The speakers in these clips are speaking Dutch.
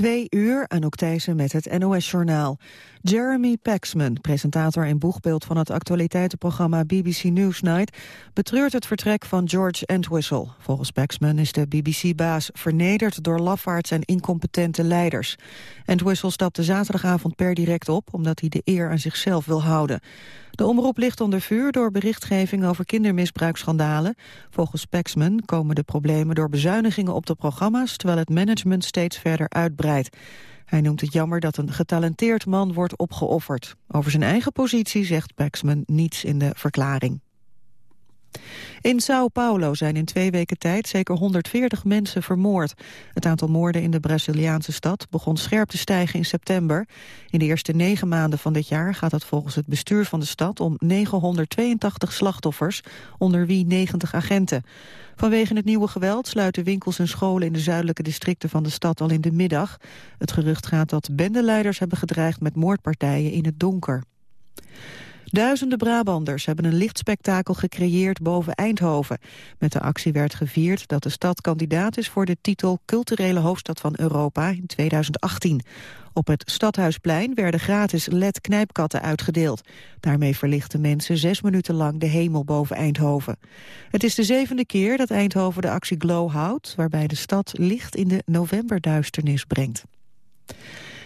Twee uur, Anouk Thijssen met het NOS-journaal. Jeremy Paxman, presentator en boegbeeld van het actualiteitenprogramma BBC Newsnight, betreurt het vertrek van George Entwistle. Volgens Paxman is de BBC-baas vernederd door lafaards en incompetente leiders. Entwistle stapte zaterdagavond per direct op, omdat hij de eer aan zichzelf wil houden. De omroep ligt onder vuur door berichtgeving over kindermisbruiksschandalen. Volgens Paxman komen de problemen door bezuinigingen op de programma's... terwijl het management steeds verder uitbreidt. Hij noemt het jammer dat een getalenteerd man wordt opgeofferd. Over zijn eigen positie zegt Paxman niets in de verklaring. In Sao Paulo zijn in twee weken tijd zeker 140 mensen vermoord. Het aantal moorden in de Braziliaanse stad begon scherp te stijgen in september. In de eerste negen maanden van dit jaar gaat het volgens het bestuur van de stad om 982 slachtoffers, onder wie 90 agenten. Vanwege het nieuwe geweld sluiten winkels en scholen in de zuidelijke districten van de stad al in de middag. Het gerucht gaat dat bendeleiders hebben gedreigd met moordpartijen in het donker. Duizenden Brabanders hebben een lichtspektakel gecreëerd boven Eindhoven. Met de actie werd gevierd dat de stad kandidaat is voor de titel Culturele Hoofdstad van Europa in 2018. Op het Stadhuisplein werden gratis LED-knijpkatten uitgedeeld. Daarmee verlichten mensen zes minuten lang de hemel boven Eindhoven. Het is de zevende keer dat Eindhoven de actie Glow houdt... waarbij de stad licht in de novemberduisternis brengt.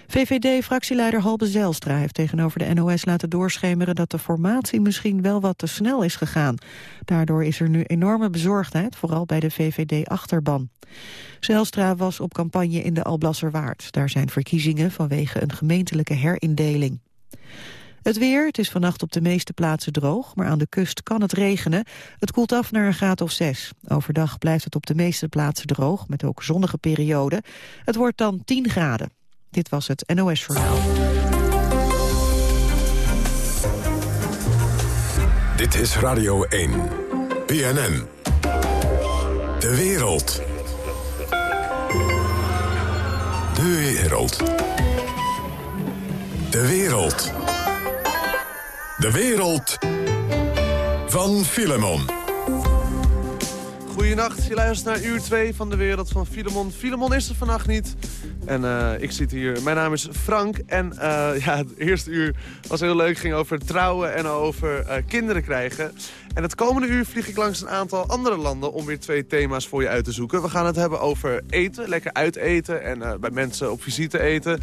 VVD-fractieleider Halbe Zelstra heeft tegenover de NOS laten doorschemeren dat de formatie misschien wel wat te snel is gegaan. Daardoor is er nu enorme bezorgdheid, vooral bij de VVD-achterban. Zelstra was op campagne in de Alblasserwaard. Daar zijn verkiezingen vanwege een gemeentelijke herindeling. Het weer, het is vannacht op de meeste plaatsen droog, maar aan de kust kan het regenen. Het koelt af naar een graad of zes. Overdag blijft het op de meeste plaatsen droog, met ook zonnige perioden. Het wordt dan 10 graden. Dit was het NOS Journaal. Dit is Radio 1. BNN. De wereld. De wereld. De wereld. De wereld van Filemon. Goedenacht, je luistert naar uur 2 van de wereld van Filemon. Filemon is er vannacht niet. En uh, ik zit hier, mijn naam is Frank. En uh, ja, het eerste uur was heel leuk, ging over trouwen en over uh, kinderen krijgen. En het komende uur vlieg ik langs een aantal andere landen om weer twee thema's voor je uit te zoeken. We gaan het hebben over eten, lekker uiteten en bij mensen op visite eten.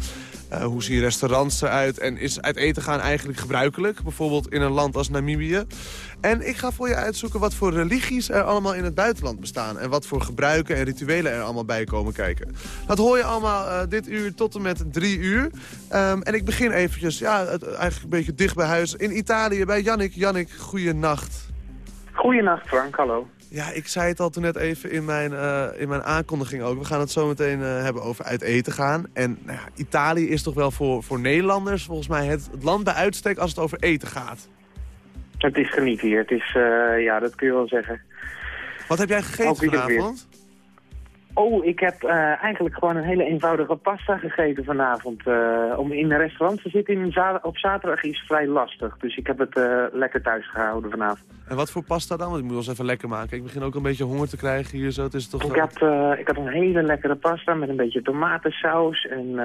Hoe zien restaurants eruit en is uit eten gaan eigenlijk gebruikelijk? Bijvoorbeeld in een land als Namibië. En ik ga voor je uitzoeken wat voor religies er allemaal in het buitenland bestaan. En wat voor gebruiken en rituelen er allemaal bij komen kijken. Dat hoor je allemaal uh, dit uur tot en met drie uur. Um, en ik begin eventjes, ja, eigenlijk een beetje dicht bij huis. In Italië bij Jannik. Jannik, goeienacht. Goeienacht Frank, hallo. Ja, ik zei het al toen net even in mijn, uh, in mijn aankondiging ook. We gaan het zo meteen uh, hebben over uit eten gaan. En nou ja, Italië is toch wel voor, voor Nederlanders volgens mij het, het land bij uitstek als het over eten gaat. Het is genieten hier. Het is, uh, ja, dat kun je wel zeggen. Wat heb jij gegeten vanavond? Oh, ik heb uh, eigenlijk gewoon een hele eenvoudige pasta gegeten vanavond. Uh, om in een restaurant te zitten in op zaterdag is vrij lastig. Dus ik heb het uh, lekker thuis gehouden vanavond. En wat voor pasta dan? Want ik moet ons even lekker maken. Ik begin ook een beetje honger te krijgen hier zo. Het is toch ik, had, ik had een hele lekkere pasta met een beetje tomatensaus. En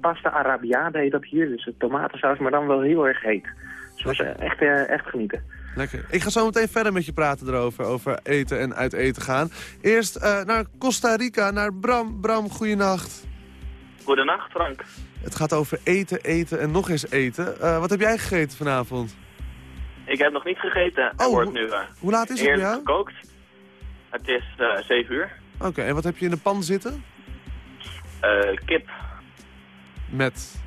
pasta arabiade heet dat hier. Dus tomatensaus, maar dan wel heel erg heet. Dus was echt, echt genieten. Lekker. Ik ga zo meteen verder met je praten erover, over eten en uit eten gaan. Eerst uh, naar Costa Rica, naar Bram. Bram, goeienacht. Goedenacht, Frank. Het gaat over eten, eten en nog eens eten. Uh, wat heb jij gegeten vanavond? Ik heb nog niet gegeten. Oh, wordt nu, uh, hoe laat is het bij jou? gekookt. Het is 7 uur. Oké, okay, en wat heb je in de pan zitten? kip. Met?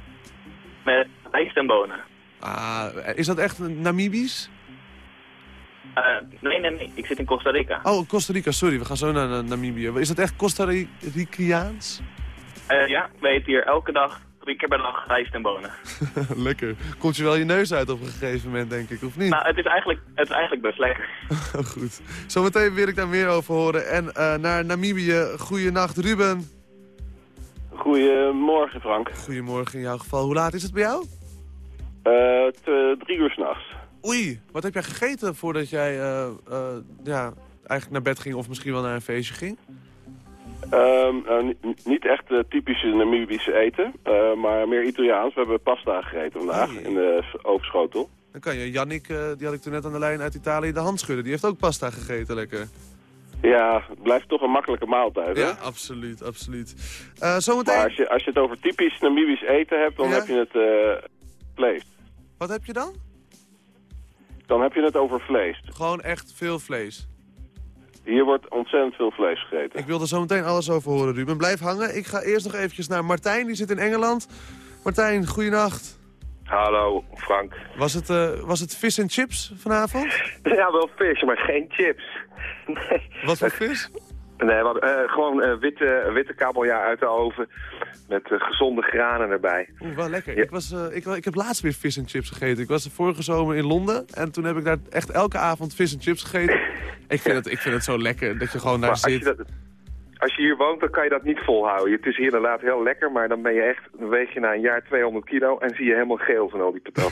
Met rijst en bonen. Ah, is dat echt Namibisch? Uh, nee, nee, nee. Ik zit in Costa Rica. Oh, Costa Rica, sorry. We gaan zo naar, naar Namibië. Is dat echt Costa Ricaans? Uh, ja, we eten hier elke dag, drie keer per dag, rijst en bonen. lekker. Komt je wel je neus uit op een gegeven moment, denk ik, of niet? Nou, het is eigenlijk, het is eigenlijk best lekker. Goed. Zometeen wil ik daar meer over horen. En uh, naar Namibië. Goeienacht, Ruben. Goedemorgen, Frank. Goedemorgen in jouw geval. Hoe laat is het bij jou? drie uur s'nachts. Oei, wat heb jij gegeten voordat jij uh, uh, ja, eigenlijk naar bed ging of misschien wel naar een feestje ging? Ehm, ni- niet echt eh, typische Namibische eten, eh, maar meer Italiaans. We hebben pasta gegeten vandaag Hey. in de overschotel. Dan kan je Jannik, eh, die had ik toen net aan de lijn uit Italië, de hand schudden. Die heeft ook pasta gegeten, lekker. Ja, het blijft toch een makkelijke maaltijd, hè? Ja, absoluut, absoluut. Eh, zometeen, Maar als je, als je het over typisch Namibisch eten hebt, dan Ja. heb je het eh, vlees. wat heb je dan? Dan heb je het over vlees. Gewoon echt veel vlees. Hier wordt ontzettend veel vlees gegeten. Ik wil er zo meteen alles over horen, Ruben. Blijf hangen. Ik ga eerst nog eventjes naar Martijn, die zit in Engeland. Martijn, goeienacht. Hallo, Frank. Was het, eh, was het vis en chips vanavond? Ja, wel vis, maar geen chips. Nee, Wat voor vis? Nee we hadden, eh, gewoon eh, witte, witte kabeljauw uit de oven met eh, gezonde granen erbij. Oeh, wel lekker. Ja. Ik, was, ik, ik heb laatst weer vis en chips gegeten. Ik was de vorige zomer in Londen en toen heb ik daar echt elke avond vis en chips gegeten. Ik vind, het, ik vind het zo lekker dat je gewoon daar Maar zit. Als je hier woont, dan kan je dat niet volhouden. Het is hier inderdaad heel lekker, maar dan ben je echt, dan weeg je na een jaar 200 kilo en zie je helemaal geel van al die patat.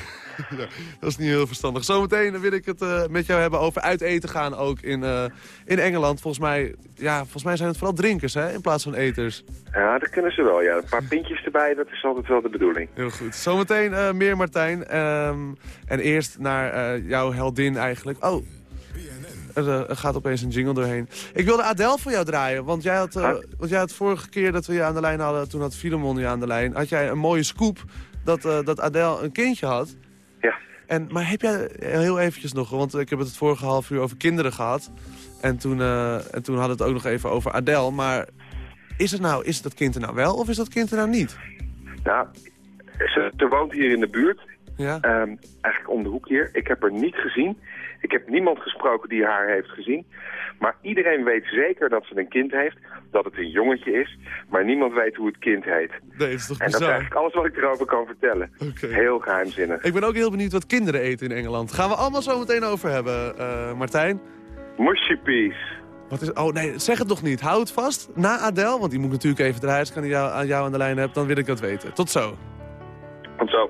Dat is niet heel verstandig. Zometeen wil ik het eh, met jou hebben over uit eten gaan ook in, eh, in Engeland. Volgens mij, ja, volgens mij zijn het vooral drinkers hè, in plaats van eters. ja, dat kunnen ze wel, ja. Een paar pintjes erbij, dat is altijd wel de bedoeling. Heel goed. Zometeen eh, meer Martijn. Ehm, en eerst naar jouw heldin eigenlijk. Oh, er eh, er gaat opeens een jingle doorheen. Ik wilde Adele voor jou draaien. Want jij had, eh, Huh? want jij had vorige keer dat we je aan de lijn hadden... toen had Filemon je aan de lijn... had jij een mooie scoop dat, eh, dat Adele een kindje had. Ja. En, maar heb jij heel eventjes nog... want ik heb het het vorige half uur over kinderen gehad... en toen, eh, en toen hadden we het ook nog even over Adele. Maar is, het nou, is dat kind er nou wel of is dat kind er nou niet? Nou, ze, ze woont hier in de buurt. Ja? Ehm, eigenlijk om de hoek hier. Ik heb haar niet gezien. Ik heb niemand gesproken die haar heeft gezien. Maar iedereen weet zeker dat ze een kind heeft. Dat het een jongetje is. Maar niemand weet hoe het kind heet. Nee, dat is toch En dat is bizar? eigenlijk alles wat ik erover kan vertellen. Heel geheimzinnig. Ik ben ook heel benieuwd wat kinderen eten in Engeland. Gaan we allemaal zo meteen over hebben, eh, Martijn. Mushy peas. Wat is... Oh nee, zeg het nog niet. Hou het vast. Na Adele, want die moet natuurlijk even draaien. Als ik aan jou, aan jou aan de lijn heb, dan wil ik dat weten. Tot zo. Want zo.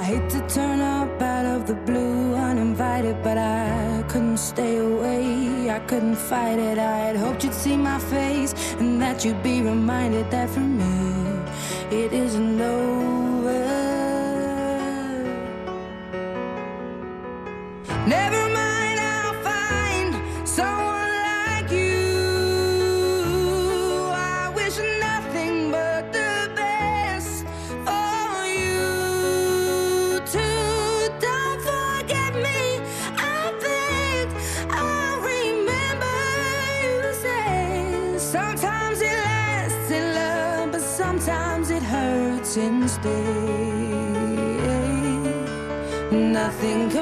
I hate to turn up out of the blue uninvited, but I couldn't stay away. I couldn't fight it. I had hoped you'd see my face and that you'd be reminded that for me it isn't over. Never think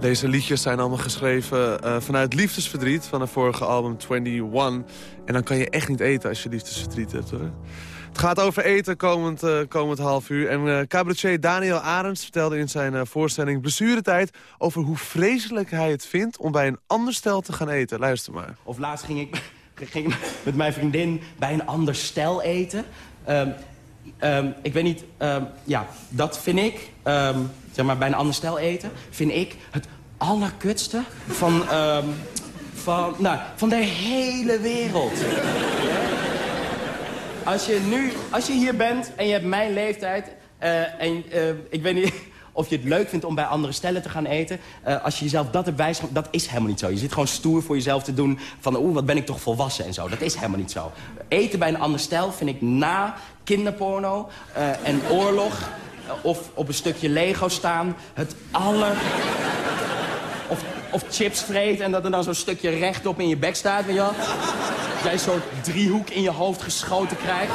Deze liedjes zijn allemaal geschreven eh, vanuit liefdesverdriet van het vorige album 21. En dan kan je echt niet eten als je liefdesverdriet hebt hoor. Het gaat over eten komend, eh, komend half uur. En eh cabaretier Daniel Arends vertelde in zijn eh, voorstelling Blessuretijd... over hoe vreselijk hij het vindt om bij een ander stel te gaan eten. Luister maar. Of laatst ging ik, ging ik met mijn vriendin bij een ander stel eten. Ehm, ehm, ik weet niet, ehm, ja, dat vind ik, ehm, zeg maar bij een ander stel eten... vind ik het allerkutste van, van, nou, van de hele wereld. Als je nu, als je hier bent en je hebt mijn leeftijd... eh, en ik weet niet of je het leuk vindt om bij andere stellen te gaan eten... eh, als je jezelf dat hebt wijsgemaakt, dat is helemaal niet zo. Je zit gewoon stoer voor jezelf te doen van... oeh, wat ben ik toch volwassen en zo. Dat is helemaal niet zo. Eten bij een ander stel vind ik na kinderporno eh, en oorlog... eh, of op een stukje Lego staan het aller... Of, of chips vreet en dat er dan zo'n stukje rechtop in je bek staat, weet je wel? Jij soort driehoek in je hoofd geschoten krijgt.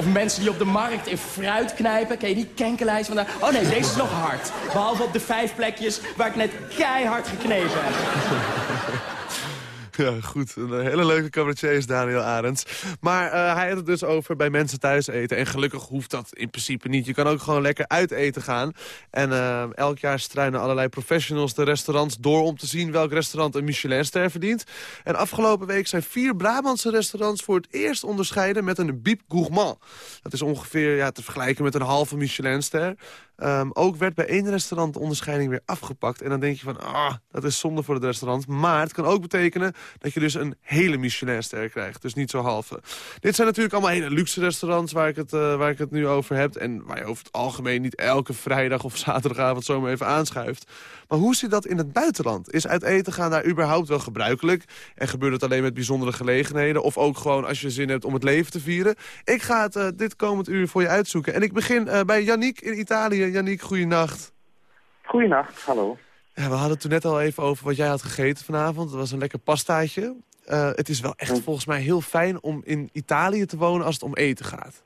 Of mensen die op de markt in fruit knijpen. Ken je die kenkenlijst van daar? Oh nee, deze is nog hard. Behalve op de vijf plekjes waar ik net keihard geknepen heb. Ja, goed. Een hele leuke cabaretier is Daniel Arends. Maar eh, hij had het dus over bij mensen thuis eten. En gelukkig hoeft dat in principe niet. Je kan ook gewoon lekker uit eten gaan. En eh, elk jaar struinen allerlei professionals de restaurants door... om te zien welk restaurant een Michelinster verdient. En afgelopen week zijn vier Brabantse restaurants... voor het eerst onderscheiden met een Bib Gourmand. Dat is ongeveer ja, te vergelijken met een halve Michelinster. Ehm, ook werd bij één restaurant de onderscheiding weer afgepakt. En dan denk je van, ah, dat is zonde voor het restaurant. Maar het kan ook betekenen dat je dus een hele Michelinster krijgt. Dus niet zo halve. Dit zijn natuurlijk allemaal hele luxe restaurants waar ik het, eh, waar ik het nu over heb. En waar je over het algemeen niet elke vrijdag of zaterdagavond zomaar even aanschuift. Maar hoe zit dat in het buitenland? Is uit eten gaan daar überhaupt wel gebruikelijk? En gebeurt het alleen met bijzondere gelegenheden? Of ook gewoon als je zin hebt om het leven te vieren? Ik ga het eh, dit komend uur voor je uitzoeken. En ik begin eh, bij Yannick in Italië. Yannick, goeienacht. Goeienacht, hallo. Ja, we hadden het toen net al even over wat jij had gegeten vanavond. Dat was een lekker pastaatje. Eh, het is wel echt volgens mij heel fijn om in Italië te wonen als het om eten gaat.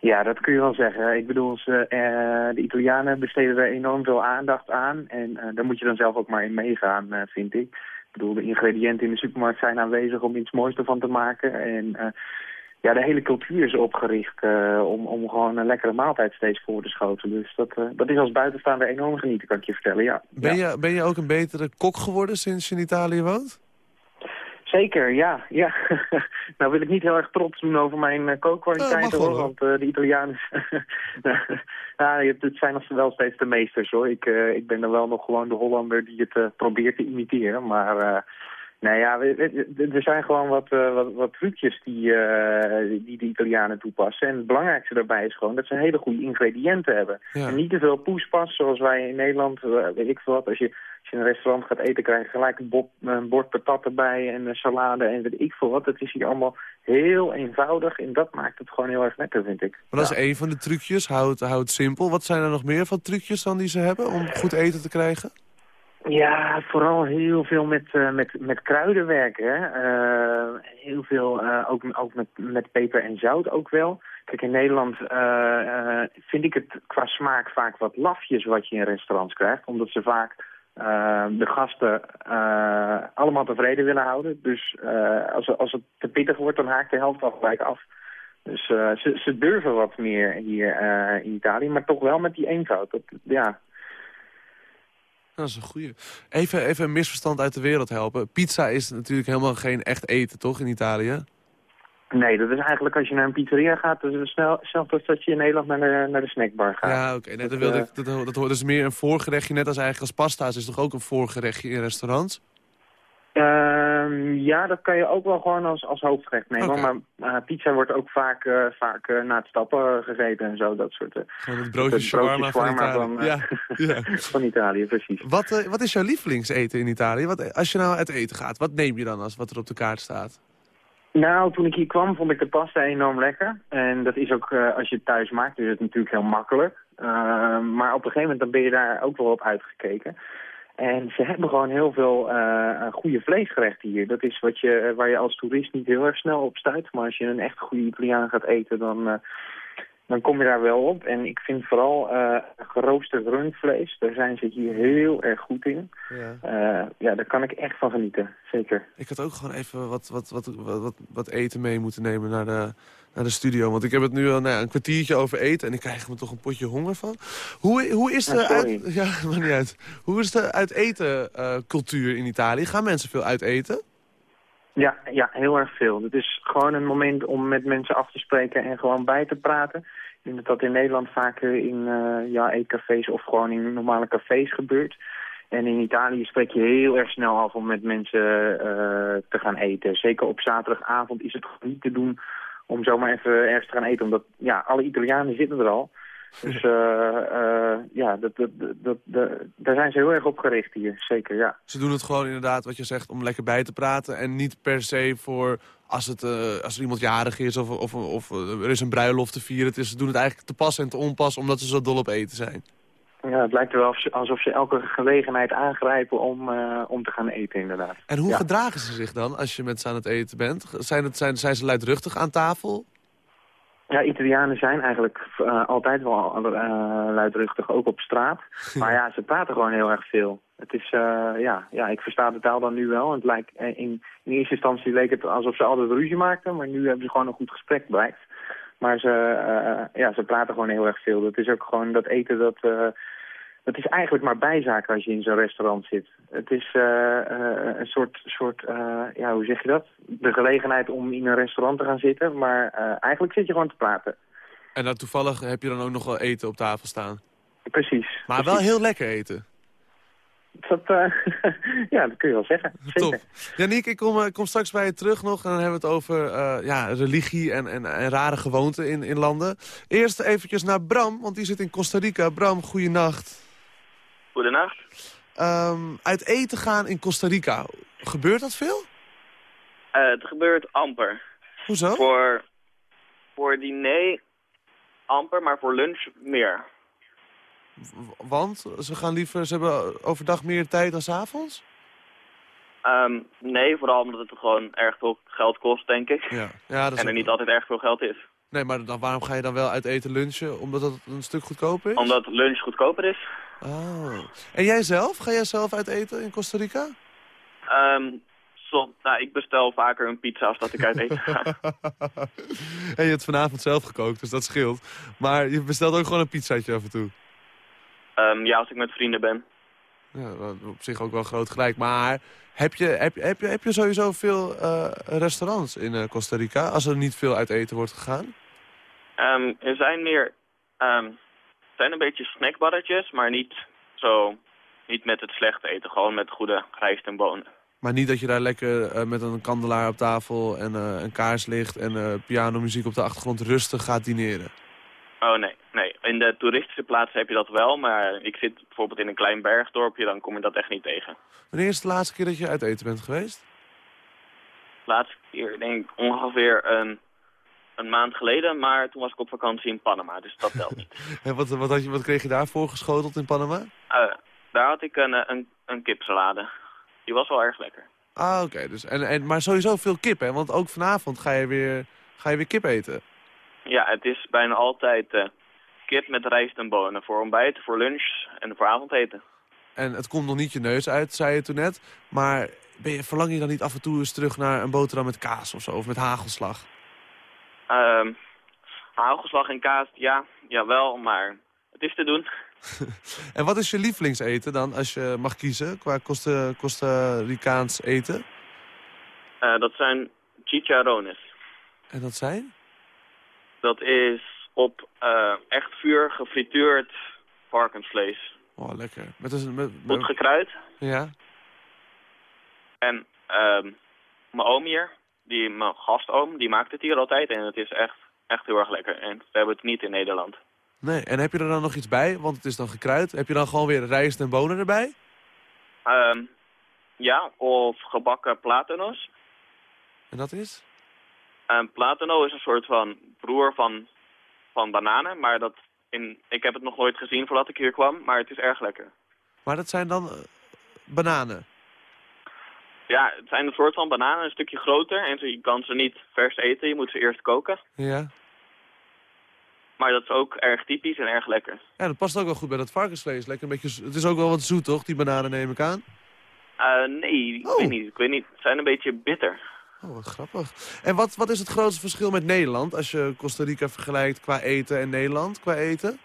Ja, dat kun je wel zeggen. Ik bedoel, ze, eh, de Italianen besteden er enorm veel aandacht aan. En eh, daar moet je dan zelf ook maar in meegaan, eh, vind ik. Ik bedoel, de ingrediënten in de supermarkt zijn aanwezig om iets moois ervan te maken. En eh, ja, de hele cultuur is opgericht eh, om, om gewoon een lekkere maaltijd steeds voor te schoten. Dus dat, eh, dat is als buitenstaander enorm genieten, kan ik je vertellen, ja. Ben, ja. je, ben je ook een betere kok geworden sinds je in Italië woont? Zeker, ja. ja. nou wil ik niet heel erg trots doen over mijn uh, kookkwaliteiten, mag wel, hoor. Want eh, de Italianen... ja, het zijn nog wel steeds de meesters, hoor. Ik, eh, ik ben dan wel nog gewoon de Hollander die het eh, probeert te imiteren. Maar... eh nou ja, er zijn gewoon wat, eh, wat, wat trucjes die, eh, die de Italianen toepassen. En het belangrijkste daarbij is gewoon dat ze hele goede ingrediënten hebben. Ja. En niet te veel poespas, zoals wij in Nederland, eh, weet ik veel wat. Als je, je in een restaurant gaat eten, krijg je gelijk een, bord, een bord patat erbij en een salade en weet ik veel wat. Het is hier allemaal heel eenvoudig en dat maakt het gewoon heel erg lekker, vind ik. Maar dat Ja. is één van de trucjes. Hou het, hou het simpel. Wat zijn er nog meer van trucjes dan die ze hebben om goed eten te krijgen? Ja, vooral heel veel met, uh, met, met kruiden werken. Hè? Uh, heel veel, uh, ook, ook met, met peper en zout ook wel. Kijk, in Nederland vind ik het qua smaak vaak wat lafjes wat je in restaurants krijgt. Omdat ze vaak de gasten allemaal tevreden willen houden. Dus als, als het te pittig wordt, dan haakt de helft al gelijk af. Dus ze, ze durven wat meer hier in Italië, maar toch wel met die eenvoud. Dat, ja, dat is een goeie. Even, even een misverstand uit de wereld helpen. Pizza is natuurlijk helemaal geen echt eten, toch, in Italië? Nee, dat is eigenlijk als je naar een pizzeria gaat... dat is hetzelfde als dat je in Nederland naar de, naar de snackbar gaat. Ja, oké. Nee, dat, wilde ik, dat, dat, dat, dus meer een voorgerechtje, net als eigenlijk als pasta's... is toch ook een voorgerechtje in restaurants? Uh, ja, dat kan je ook wel gewoon als, als hoofdgerecht nemen. Okay. Maar uh, pizza wordt ook vaak, uh, vaak uh, na het stappen gegeten en zo. Dat soort, gewoon het broodje shawarma van Italië. Van, ja, ja. van Italië, precies. Wat, wat is jouw lievelingseten in Italië? Wat, als je nou uit eten gaat, wat neem je dan als wat er op de kaart staat? Nou, toen ik hier kwam vond ik de pasta enorm lekker. En dat is ook, als je het thuis maakt, is het natuurlijk heel makkelijk. maar op een gegeven moment dan ben je daar ook wel op uitgekeken. En ze hebben gewoon heel veel uh, goede vleesgerechten hier. Dat is wat je, waar je als toerist niet heel erg snel op stuit. Maar als je een echt goede Italiaan gaat eten, dan, dan kom je daar wel op. En ik vind vooral uh, geroosterd rundvlees, daar zijn ze hier heel erg goed in. Ja. ja, daar kan ik echt van genieten, zeker. Ik had ook gewoon even wat, wat, wat, wat, wat eten mee moeten nemen naar de, naar de studio. Want ik heb het nu al nou een kwartiertje over eten en ik krijg me toch een potje honger van. Hoe, hoe is de uit, ja, maar niet uit. Hoe is de uit eten uh, cultuur in Italië? Gaan mensen veel uit eten? Ja, ja, heel erg veel. Het is gewoon een moment om met mensen af te spreken en gewoon bij te praten. Ik denk dat dat in Nederland vaker in uh, ja, eetcafés of gewoon in normale cafés gebeurt. En in Italië spreek je heel erg snel af om met mensen uh, te gaan eten. Zeker op zaterdagavond is het gewoon niet te doen om zomaar even ergens te gaan eten. Omdat ja, alle Italianen zitten er al. Dus uh, uh, ja, dat, dat, dat, daar zijn ze heel erg op gericht hier, zeker, ja. Ze doen het gewoon inderdaad, wat je zegt, om lekker bij te praten... en niet per se voor als, het, uh, als er iemand jarig is of, of, of er is een bruiloft te vieren. Het is, ze doen het eigenlijk te pas en te onpas omdat ze zo dol op eten zijn. Ja, het lijkt er wel alsof ze elke gelegenheid aangrijpen om, uh, om te gaan eten, inderdaad. En hoe ja. gedragen ze zich dan als je met ze aan het eten bent? Zijn, het, zijn, zijn ze luidruchtig aan tafel? Ja, Italianen zijn eigenlijk uh, altijd wel uh, luidruchtig, ook op straat. Maar ja, ze praten gewoon heel erg veel. Het is, ja, ja, ik versta de taal dan nu wel. Het lijkt, in, in eerste instantie leek het alsof ze altijd ruzie maakten, maar nu hebben ze gewoon een goed gesprek blijkt. Maar ze, uh, ja, ze praten gewoon heel erg veel. Dat is ook gewoon dat eten dat... Het is eigenlijk maar bijzaak als je in zo'n restaurant zit. Het is uh, een soort, soort ja, hoe zeg je dat? De gelegenheid om in een restaurant te gaan zitten. Maar eigenlijk zit je gewoon te praten. En dan toevallig heb je dan ook nog wel eten op tafel staan? Precies. Maar precies. wel heel lekker eten? Dat, ja, dat kun je wel zeggen. Zeker. Top. Janiek, ik kom, ik kom straks bij je terug nog. En dan hebben we het over ja, religie en, en, en, rare gewoonten in, in landen. Eerst eventjes naar Bram, want die zit in Costa Rica. Bram, goeienacht. Goedenacht. Um, uit eten gaan in Costa Rica. Gebeurt dat veel? Uh, het gebeurt amper. Hoezo? Voor, voor diner amper, maar voor lunch meer. Want ze gaan liever, ze hebben overdag meer tijd dan 's avonds? Um, nee, vooral omdat het gewoon erg veel geld kost, denk ik. Ja. Ja, dat en er niet altijd erg veel geld is. Nee, maar dan, waarom ga je dan wel uit eten lunchen? Omdat het een stuk goedkoper is? Omdat lunch goedkoper is. Oh. En jij zelf? Ga jij zelf uit eten in Costa Rica? Um, nou, ik bestel vaker een pizza als dat ik uit eten ga. en je hebt vanavond zelf gekookt, dus dat scheelt. Maar je bestelt ook gewoon een pizzaatje af en toe? Um, ja, als ik met vrienden ben. Ja, op zich ook wel groot gelijk. Maar heb je, heb, heb je, heb je sowieso veel uh, restaurants in uh, Costa Rica... als er niet veel uit eten wordt gegaan? Um, er zijn meer... Um, zijn een beetje snackbarretjes, maar niet zo... Niet met het slechte eten, gewoon met goede rijst en bonen. Maar niet dat je daar lekker uh, met een kandelaar op tafel en een kaarslicht... en pianomuziek op de achtergrond rustig gaat dineren? Oh nee, nee. In de toeristische plaatsen heb je dat wel, maar ik zit bijvoorbeeld in een klein bergdorpje, dan kom je dat echt niet tegen. Wanneer is de laatste keer dat je uit eten bent geweest? De laatste keer denk ik ongeveer een, een maand geleden, maar toen was ik op vakantie in Panama, dus dat telt niet. en wat, wat, had je, wat kreeg je daarvoor geschoteld in Panama? Uh, daar had ik een, een, een kipsalade. Die was wel erg lekker. Ah, oké. Dus, en, en, maar sowieso veel kip, hè? Want ook vanavond ga je weer, ga je weer kip eten. Ja, het is bijna altijd eh, kip met rijst en bonen. Voor ontbijt, voor lunch en voor avondeten. En het komt nog niet je neus uit, zei je toen net. Maar ben je, verlang je dan niet af en toe eens terug naar een boterham met kaas of zo? Of met hagelslag? Ehm hagelslag en kaas, ja, jawel, maar het is te doen. En wat is je lievelingseten dan, als je mag kiezen, qua Costa, Costa Ricaans eten? Eh, dat zijn chicharrones. En dat zijn? Dat is op eh, echt vuur gefrituurd varkensvlees. Oh, lekker. Met een, met, Goed gekruid. ja? En ehm mijn oom hier, die, mijn gastoom, die maakt het hier altijd. En het is echt, echt heel erg lekker. En we hebben het niet in Nederland. Nee, en heb je er dan nog iets bij? Want het is dan gekruid. Heb je dan gewoon weer rijst en bonen erbij? Ehm, ja, of gebakken platanos. En dat is? En platano is een soort van broer van, van bananen. Maar dat in, ik heb het nog nooit gezien voordat ik hier kwam. Maar het is erg lekker. Maar dat zijn dan eh, bananen. Ja, het zijn een soort van bananen, een stukje groter. En je kan ze niet vers eten, je moet ze eerst koken. Ja. Maar dat is ook erg typisch en erg lekker. Ja, dat past ook wel goed bij dat varkensvlees. Lekker een beetje, het is ook wel wat zoet, toch? Die bananen neem ik aan. Eh, nee, ik Oh. weet niet. Ik weet niet. Ze zijn een beetje bitter. Oh, wat grappig. En wat, wat is het grootste verschil met Nederland... als je Costa Rica vergelijkt qua eten en Nederland qua eten?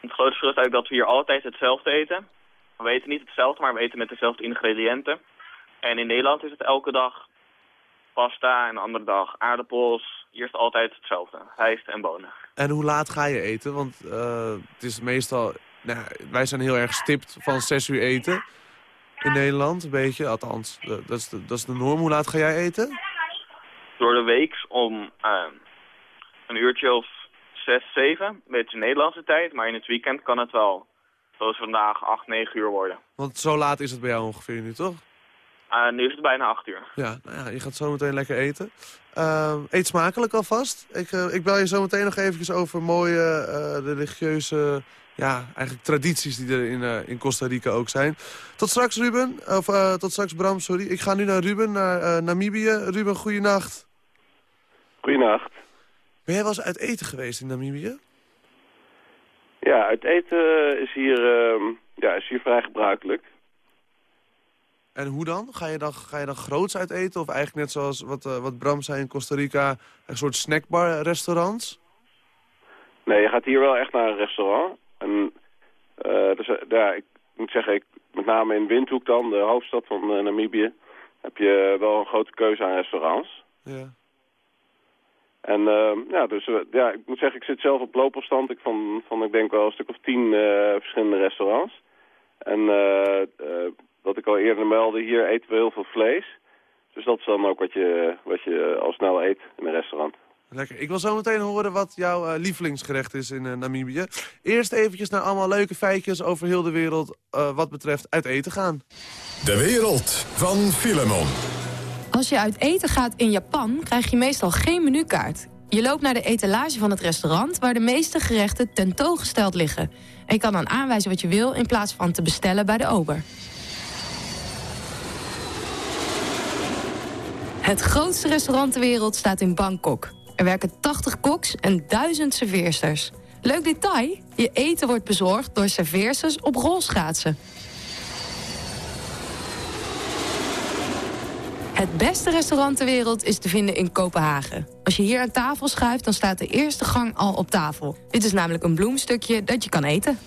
Het grote verschil is eigenlijk dat we hier altijd hetzelfde eten. We eten niet hetzelfde, maar we eten met dezelfde ingrediënten. En in Nederland is het elke dag pasta en een andere dag aardappels. Hier is het altijd hetzelfde. Rijst en bonen. En hoe laat ga je eten? Want eh, het is meestal... Nou, wij zijn heel erg stipt van 6 uur eten in Nederland. Een beetje, althans. eh, dat, is de, dat is de norm. Hoe laat ga jij eten? Door de week om eh, een uurtje of zes, zeven. Een beetje Nederlandse tijd. Maar in het weekend kan het wel, zoals vandaag, acht, negen uur worden. Want zo laat is het bij jou ongeveer nu, toch? Eh, nu is het bijna acht uur. Ja, nou ja, je gaat zo meteen lekker eten. Eh, eet smakelijk alvast. Ik, eh, ik bel je zo meteen nog eventjes over mooie eh, religieuze ja, eigenlijk tradities die er in, eh, in Costa Rica ook zijn. Tot straks Ruben, of eh, tot straks Bram, sorry. Ik ga nu naar Ruben, naar eh, Namibië. Ruben, goeienacht. Goedenacht. Ben jij wel eens uit eten geweest in Namibië? Ja, het eten is hier, ehm, ja, is hier vrij gebruikelijk. En hoe dan? Ga je dan, ga je dan groots uit eten? Of eigenlijk net zoals wat, eh, wat Bram zei in Costa Rica, een soort snackbar restaurants? Nee, je gaat hier wel echt naar een restaurant. En, eh, dus, eh, ja, ik moet zeggen, ik, met name in Windhoek dan, de hoofdstad van eh, Namibië, heb je wel een grote keuze aan restaurants. Ja. En ehm, ja, dus eh, ja, ik moet zeggen, ik zit zelf op loopafstand. Ik van, van ik denk wel een stuk of tien eh, verschillende restaurants. En eh, eh, wat ik al eerder meldde, hier eten we heel veel vlees. Dus dat is dan ook wat je, wat je al snel eet in een restaurant. Lekker. Ik wil zo meteen horen wat jouw eh, lievelingsgerecht is in eh, Namibië. Eerst eventjes naar allemaal leuke feitjes over heel de wereld eh, wat betreft uit eten gaan. De wereld van Filemon. Als je uit eten gaat in Japan, krijg je meestal geen menukaart. Je loopt naar de etalage van het restaurant... waar de meeste gerechten tentoongesteld liggen. En je kan dan aanwijzen wat je wil... in plaats van te bestellen bij de ober. Het grootste restaurant ter wereld staat in Bangkok. Er werken 80 koks en 1000 serveersters. Leuk detail, je eten wordt bezorgd door serveersters op rolschaatsen. Het beste restaurant ter wereld is te vinden in Kopenhagen. Als je hier aan tafel schuift, dan staat de eerste gang al op tafel. Dit is namelijk een bloemstukje dat je kan eten.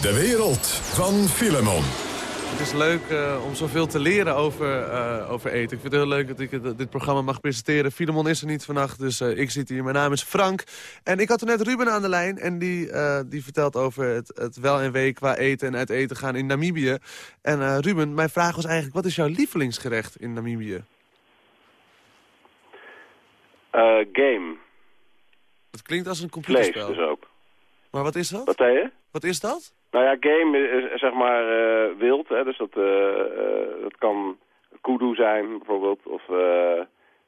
De wereld van Filemon. Het is leuk eh, om zoveel te leren over, eh, over eten. Ik vind het heel leuk dat ik dit programma mag presenteren. Filemon is er niet vannacht, dus eh, ik zit hier. Mijn naam is Frank. En ik had er net Ruben aan de lijn. En die, die vertelt over het, het wel en wee qua eten en uit eten gaan in Namibië. En Ruben, mijn vraag was eigenlijk... wat is jouw lievelingsgerecht in Namibië? Game, Het klinkt als een vlees computerspel. dus ook. Maar wat is dat? Wat zei je? Wat is dat? Nou ja, game is, zeg maar eh, wild, hè, dus dat, eh, eh, dat kan kudu zijn bijvoorbeeld, of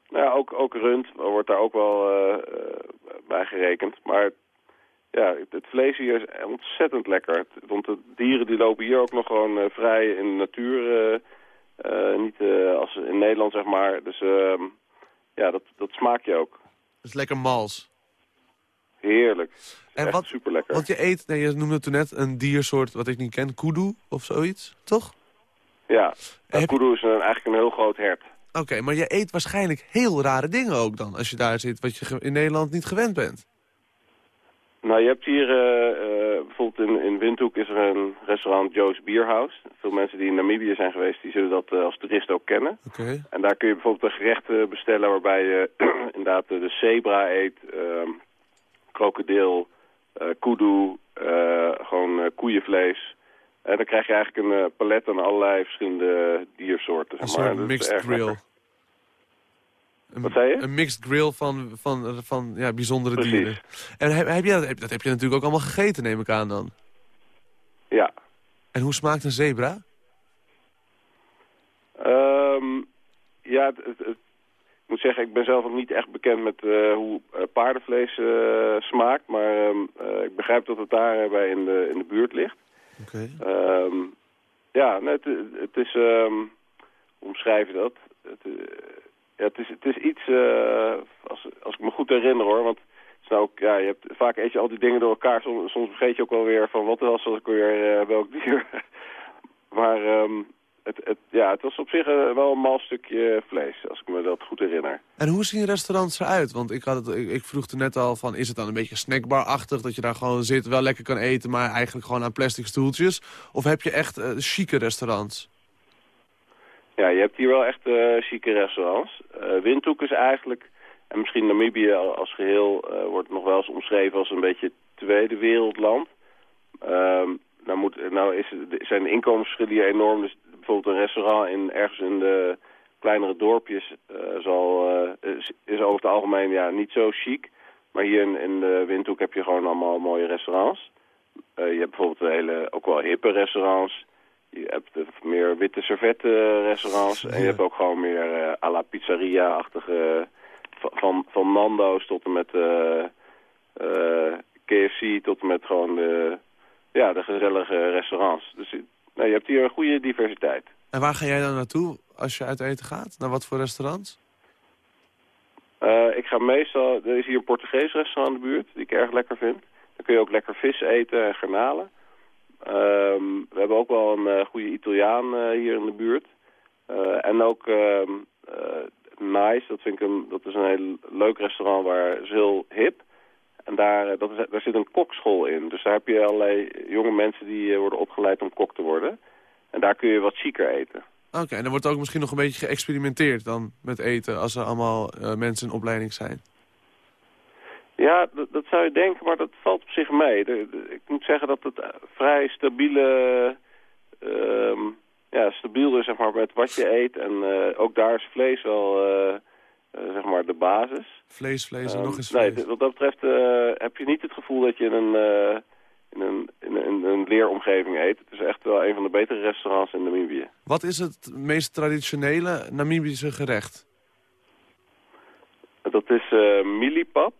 nou ja, ook, ook rund wordt daar ook wel bij gerekend. Maar ja, het vlees hier is ontzettend lekker. Want de dieren die lopen hier ook nog gewoon vrij in de natuur. niet als in Nederland, zeg maar. Dus ehm, ja, dat, dat smaak je ook. Het is lekker mals. Heerlijk. En wat, super lekker. want je eet, nee, je noemde toen net een diersoort wat ik niet ken, kudu of zoiets, toch? Ja, je- kudu is een, eigenlijk een heel groot hert. Oké, maar je eet waarschijnlijk heel rare dingen ook dan, als je daar zit, wat je in Nederland niet gewend bent. Nou, je hebt hier eh, eh, bijvoorbeeld in, in Windhoek is er een restaurant Joe's Bierhouse. Veel mensen die in Namibië zijn geweest, die zullen dat eh, als toerist ook kennen. Oké. En daar kun je bijvoorbeeld een gerecht bestellen waarbij je inderdaad de zebra eet, ehm, krokodil, eh kudu, eh, gewoon eh, koeienvlees. En dan krijg je eigenlijk een palet aan allerlei verschillende diersoorten. Een maar. soort mixed grill. Een, Wat zei je? Een mixed grill van, van, van ja, bijzondere Precies. dieren. En heb, heb je dat, heb- dat heb je natuurlijk ook allemaal gegeten, neem ik aan dan. Ja. En hoe smaakt een zebra? Ehm, ja, het, het- moet zeggen, ik ben zelf ook niet echt bekend met eh, hoe eh, paardenvlees eh, smaakt. Maar ehm, eh, ik begrijp dat het daar eh, bij in de, in de buurt ligt. Oké. Ehm, ja, nee, het, het is... hoe omschrijf je dat? Het, ja, het, is, het is iets, als, als ik me goed herinner hoor, want nou ook, ja, je hebt, vaak eet je al die dingen door elkaar. Soms, soms vergeet je ook wel weer van wat was dat ook weer, welk dier. maar het, het, ja, het was op zich eh, wel een mal stukje vlees, als ik me dat goed herinner. En hoe zien restaurants eruit? Want ik, had het, ik, ik vroeg er net al van, is het dan een beetje snackbar-achtig... dat je daar gewoon zit, wel lekker kan eten... maar eigenlijk gewoon aan plastic stoeltjes? Of heb je echt eh chique restaurants? Ja, je hebt hier wel echt eh chique restaurants. Windhoek is eigenlijk, en misschien Namibië als geheel, eh, wordt nog wel eens omschreven als een beetje tweede wereldland. Ehm, nou, moet, nou is, zijn de inkomensverschillen hier enorm. Dus bijvoorbeeld een restaurant in, ergens in de kleinere dorpjes eh, zal, eh, is, is over het algemeen ja, niet zo chic. Maar hier in, in de Windhoek heb je gewoon allemaal mooie restaurants. Eh, je hebt bijvoorbeeld hele, ook wel hippe restaurants. Je hebt meer witte servette restaurants. En je hebt ook gewoon meer eh à la pizzeria-achtige... van- van, Nando's tot en met eh, eh, KFC tot en met gewoon de, ja, de gezellige restaurants. Dus nou, je hebt hier een goede diversiteit. En waar ga jij dan naartoe als je uit eten gaat? Naar wat voor restaurants? Eh, ik ga meestal, er is hier een Portugees restaurant in de buurt, die ik erg lekker vind. Dan kun je ook lekker vis eten en garnalen. Ehm, we hebben ook wel een eh, goede Italiaan eh, hier in de buurt. En ook ehm eh, Nice, dat, vind ik een, dat is een heel leuk restaurant waar is heel hip. En daar, eh, dat is, daar zit een kokschool in. Dus daar heb je allerlei jonge mensen die eh, worden opgeleid om kok te worden. En daar kun je wat chiquer eten. Oké, en dan wordt ook misschien nog een beetje geëxperimenteerd dan met eten... als er allemaal eh, mensen in opleiding zijn. Ja, dat, dat zou je denken, maar dat valt op zich mee. De- de- ik moet zeggen dat het vrij stabiele, ehm, ja, stabiel is zeg maar, met wat je eet. En ook daar is vlees wel eh, zeg maar de basis. Vlees, vlees en Ehm, nog eens nee, vlees. d- wat dat betreft eh, heb je niet het gevoel dat je in een, eh, in, een, in, een, in een leeromgeving eet. Het is echt wel een van de betere restaurants in Namibië. Wat is het meest traditionele Namibische gerecht? Dat is milipap.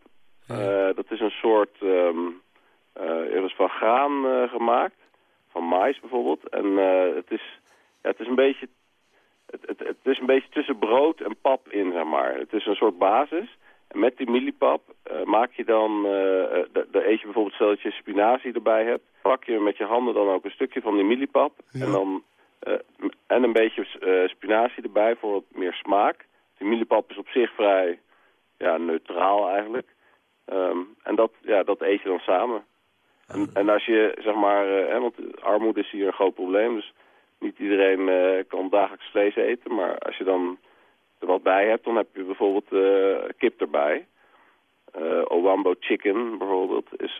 Dat is een soort, er is van graan gemaakt, van mais bijvoorbeeld. En het, is, ja, het is een beetje, het, het, het is een beetje tussen brood en pap in, zeg maar. Het is een soort basis. En met die milipap eh, maak je dan, eh eh, da- daar eet je bijvoorbeeld stel dat je spinazie erbij hebt. Pak je met je handen dan ook een stukje van die milipap. En dan en een beetje spinazie erbij voor wat meer smaak. Die milipap is op zich vrij ja, neutraal eigenlijk. Ehm, en dat, ja, dat eet je dan samen. En, en als je, zeg maar, hè, want armoede is hier een groot probleem, dus niet iedereen eh, kan dagelijks vlees eten. Maar als je dan er wat bij hebt, dan heb je bijvoorbeeld eh, kip erbij. Eh Owambo chicken bijvoorbeeld is,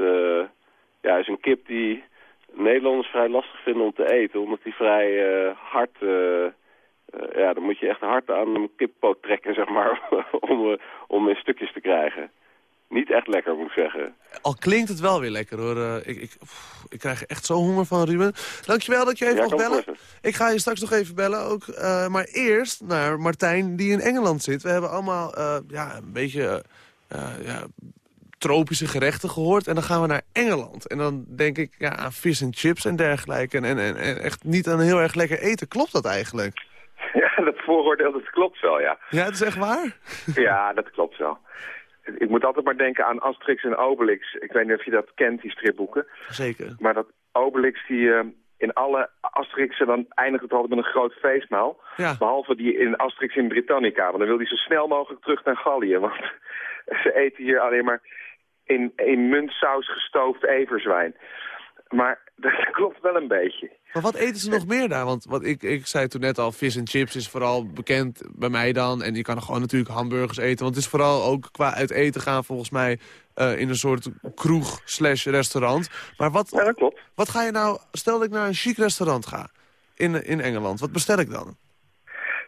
ja, is een kip die Nederlanders vrij lastig vinden om te eten, omdat die vrij hard... ja, dan moet je echt hard aan een kippoot trekken, zeg maar, om, om in stukjes te krijgen. Niet echt lekker, moet ik zeggen. Al klinkt het wel weer lekker hoor. Eh, ik, ik, pff, ik krijg echt zo honger van, Ruben. Dankjewel dat je even Ja, mocht bellen. Ik ga je straks nog even bellen ook. Eh, maar eerst naar Martijn die in Engeland zit. We hebben allemaal eh, ja, een beetje ja, tropische gerechten gehoord. En dan gaan we naar Engeland. En dan denk ik ja, aan vis en chips en dergelijke. En, en, en, echt niet aan heel erg lekker eten. Klopt dat eigenlijk? Ja, dat vooroordeel, dat klopt wel, ja. Ja, het is echt waar? Ja, dat klopt wel. Ik moet altijd maar denken aan Asterix en Obelix. Ik weet niet of je dat kent, die stripboeken. Zeker. Maar dat Obelix, die eh, in alle Asterixen, dan eindigt het altijd met een groot feestmaal. Ja. Behalve die in Asterix in Britannica. Want dan wil hij zo snel mogelijk terug naar Gallië. Want ze eten hier alleen maar in, in muntsaus gestoofd everzwijn. Maar dat klopt wel een beetje. Maar wat eten ze nog meer daar? Want wat ik, ik zei toen net al, vis en chips is vooral bekend bij mij dan. En je kan gewoon natuurlijk hamburgers eten. Want het is vooral ook qua uit eten gaan volgens mij eh, in een soort kroeg slash restaurant. Maar wat, Ja, dat klopt. wat ga je nou, stel dat ik naar een chic restaurant ga in, in Engeland. Wat bestel ik dan?